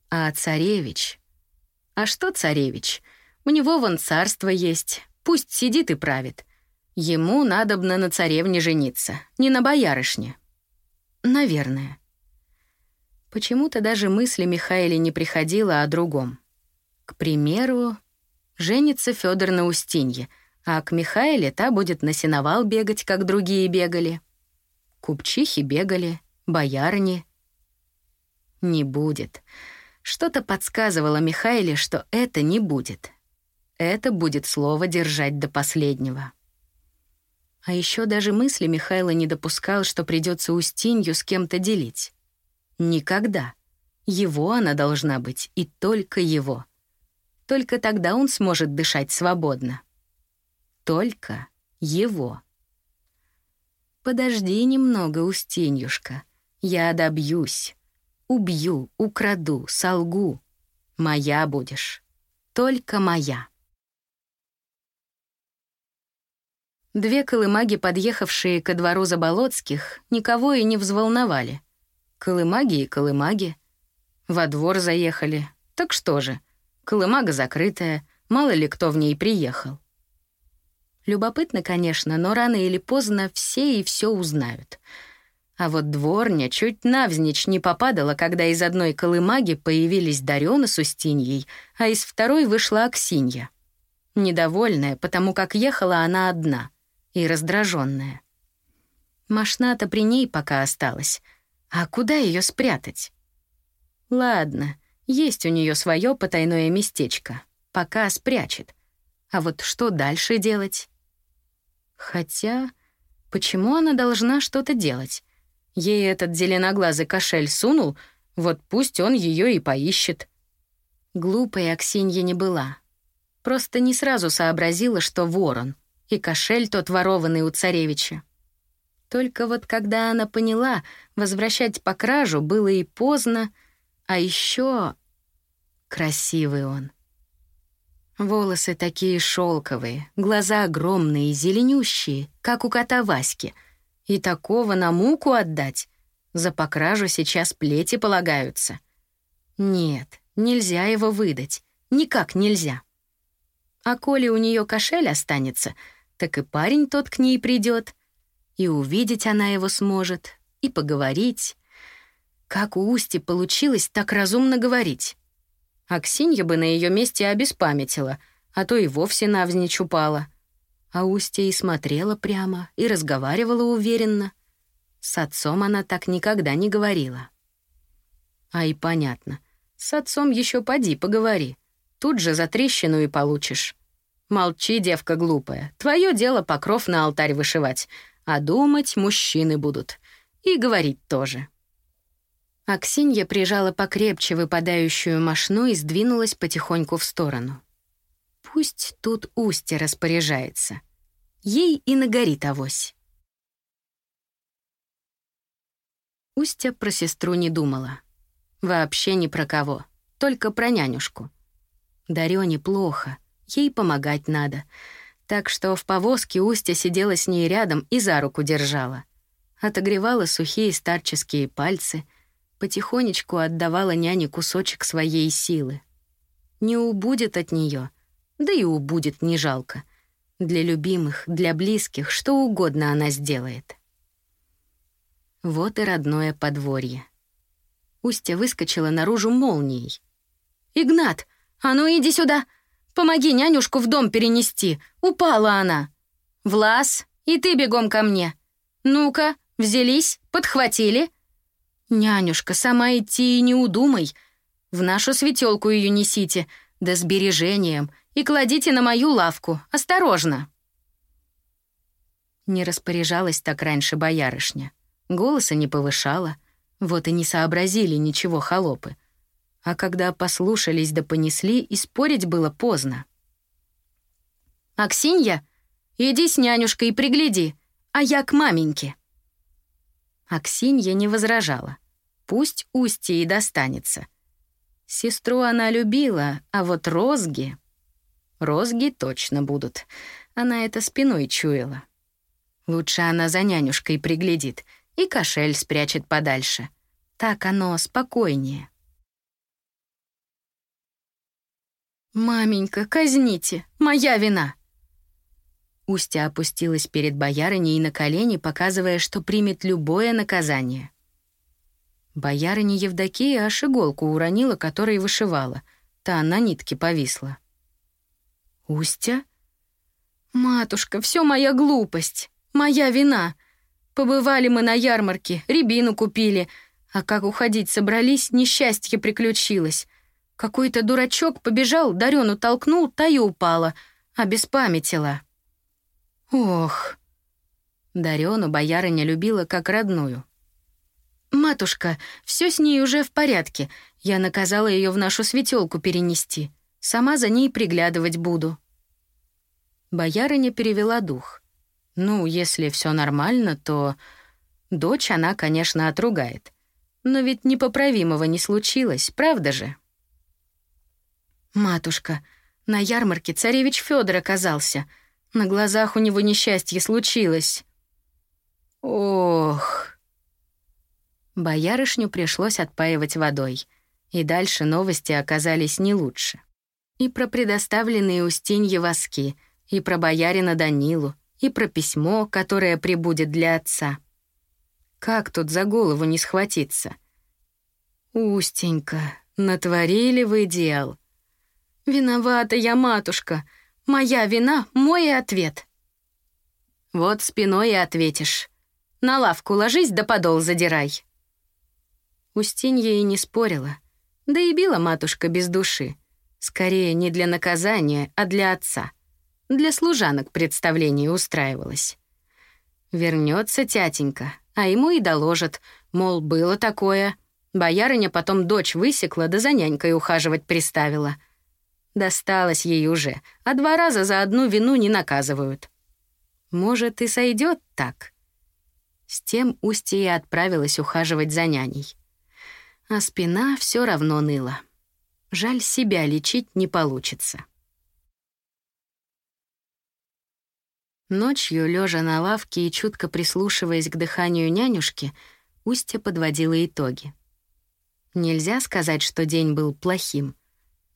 А царевич? А что царевич? У него вон царство есть. Пусть сидит и правит. Ему надобно на царевне жениться, не на боярышне. Наверное. Почему-то даже мысли Михаиле не приходило о другом. К примеру, женится Федор на Устинье, а к Михаиле та будет на сеновал бегать, как другие бегали. Купчихи бегали, боярни. Не будет. Что-то подсказывало Михаиле, что это не будет. Это будет слово держать до последнего. А еще даже мысли Михайла не допускал, что придется Устинью с кем-то делить. Никогда. Его она должна быть, и только его. Только тогда он сможет дышать свободно. Только его. Подожди немного, Устиньюшка. Я добьюсь. Убью, украду, солгу. Моя будешь. Только моя. Две колымаги, подъехавшие ко двору Заболоцких, никого и не взволновали — Колымаги и колымаги. Во двор заехали. Так что же, колымага закрытая, мало ли кто в ней приехал. Любопытно, конечно, но рано или поздно все и все узнают. А вот дворня чуть навзничь не попадала, когда из одной колымаги появились Дарёна с Устиньей, а из второй вышла Аксинья. Недовольная, потому как ехала она одна и раздраженная. Машна-то при ней пока осталась — а куда ее спрятать? Ладно, есть у нее свое потайное местечко. Пока спрячет. А вот что дальше делать? Хотя, почему она должна что-то делать? Ей этот зеленоглазый кошель сунул, вот пусть он ее и поищет. Глупой Аксинья не была. Просто не сразу сообразила, что ворон, и кошель тот ворованный у царевича. Только вот когда она поняла, возвращать по кражу было и поздно, а еще красивый он. Волосы такие шелковые, глаза огромные, зеленющие, как у кота Васьки. И такого на муку отдать. За покражу сейчас плети полагаются. Нет, нельзя его выдать. Никак нельзя. А коли у нее кошель останется, так и парень тот к ней придет — и увидеть она его сможет, и поговорить. Как у Усти получилось так разумно говорить? Аксинья бы на ее месте обеспамятила, а то и вовсе навзничь упала. А Устья и смотрела прямо, и разговаривала уверенно. С отцом она так никогда не говорила. А и понятно. С отцом еще поди, поговори. Тут же за трещину и получишь. Молчи, девка глупая. Твое дело покров на алтарь вышивать, а думать мужчины будут. И говорить тоже. Аксинья прижала покрепче выпадающую мошну и сдвинулась потихоньку в сторону. Пусть тут устье распоряжается. Ей и нагорит авось. Устя про сестру не думала. Вообще ни про кого, только про нянюшку. Дарёне плохо, ей помогать надо. Так что в повозке Устя сидела с ней рядом и за руку держала. Отогревала сухие старческие пальцы, потихонечку отдавала няне кусочек своей силы. Не убудет от нее, да и убудет не жалко. Для любимых, для близких, что угодно она сделает. Вот и родное подворье. Устья выскочила наружу молнией. «Игнат, а ну иди сюда! Помоги нянюшку в дом перенести! Упала она!» «Влас, и ты бегом ко мне! Ну-ка, взялись, подхватили!» «Нянюшка, сама идти и не удумай! В нашу светелку ее несите, да с бережением, и кладите на мою лавку, осторожно!» Не распоряжалась так раньше боярышня. Голоса не повышала, вот и не сообразили ничего холопы. А когда послушались да понесли, и спорить было поздно. «Аксинья, иди с нянюшкой и пригляди, а я к маменьке». Аксинья не возражала. Пусть Устье и достанется. Сестру она любила, а вот розги... Розги точно будут. Она это спиной чуяла. Лучше она за нянюшкой приглядит и кошель спрячет подальше. Так оно спокойнее. «Маменька, казните! Моя вина!» Устя опустилась перед боярыней на колени, показывая, что примет любое наказание. Боярыня Евдокия аж иголку уронила, которой вышивала. Та на нитке повисла. Устя? Матушка, все моя глупость, моя вина. Побывали мы на ярмарке, рябину купили, а как уходить собрались, несчастье приключилось. Какой-то дурачок побежал, Дарёну толкнул, та и упала, обеспамятила. Ох. Дарёну боярыня любила как родную. «Матушка, все с ней уже в порядке. Я наказала ее в нашу светелку перенести. Сама за ней приглядывать буду». Боярыня перевела дух. «Ну, если все нормально, то...» Дочь она, конечно, отругает. Но ведь непоправимого не случилось, правда же? «Матушка, на ярмарке царевич Федор оказался. На глазах у него несчастье случилось». «Ох...» Боярышню пришлось отпаивать водой. И дальше новости оказались не лучше и про предоставленные Устинье воски, и про боярина Данилу, и про письмо, которое прибудет для отца. Как тут за голову не схватиться? Устенька, натворили вы дел. Виновата я, матушка. Моя вина — мой ответ. Вот спиной и ответишь. На лавку ложись да подол задирай. Устинья и не спорила, да и била матушка без души. Скорее, не для наказания, а для отца. Для служанок представление устраивалось. Вернется тятенька, а ему и доложат, мол, было такое. Боярыня потом дочь высекла, да за нянькой ухаживать приставила. Досталось ей уже, а два раза за одну вину не наказывают. Может, и сойдет так. С тем Устья и отправилась ухаживать за няней. А спина все равно ныла. Жаль, себя лечить не получится. Ночью, лежа на лавке и чутко прислушиваясь к дыханию нянюшки, Устья подводила итоги. Нельзя сказать, что день был плохим,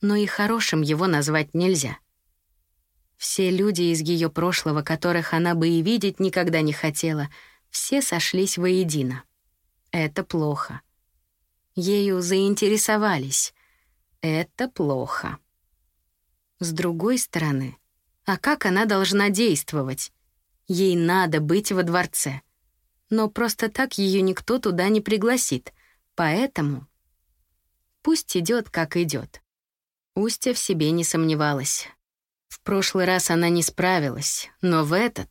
но и хорошим его назвать нельзя. Все люди из ее прошлого, которых она бы и видеть никогда не хотела, все сошлись воедино. Это плохо. Ею заинтересовались, это плохо. С другой стороны, а как она должна действовать? Ей надо быть во дворце. Но просто так ее никто туда не пригласит. Поэтому пусть идет, как идет. Устья в себе не сомневалась. В прошлый раз она не справилась, но в этот...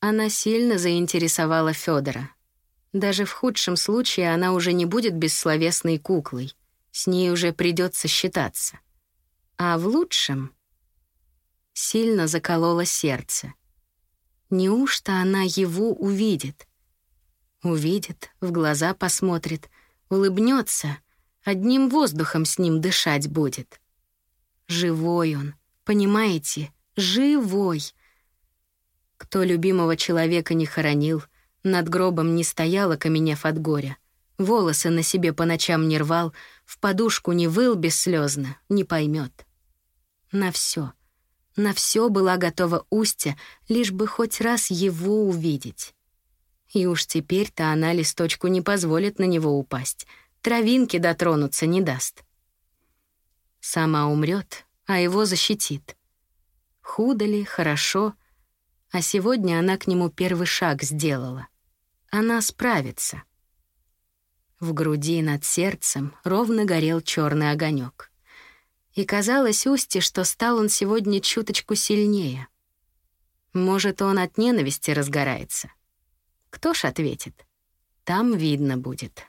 Она сильно заинтересовала Федора. Даже в худшем случае она уже не будет бессловесной куклой — с ней уже придется считаться. А в лучшем... сильно закололо сердце. Неужто она его увидит? Увидит, в глаза посмотрит, улыбнется, одним воздухом с ним дышать будет. Живой он, понимаете, живой. Кто любимого человека не хоронил, над гробом не стоял, окаменев от горя. Волосы на себе по ночам не рвал, в подушку не выл бесслезно, не поймет. На все, на все была готова Устя, лишь бы хоть раз его увидеть. И уж теперь-то она листочку не позволит на него упасть, травинки дотронуться не даст. Сама умрет, а его защитит. Худо ли, хорошо, а сегодня она к нему первый шаг сделала. Она справится. В груди над сердцем ровно горел черный огонек. И казалось Усти, что стал он сегодня чуточку сильнее. Может, он от ненависти разгорается. Кто ж ответит? Там видно будет.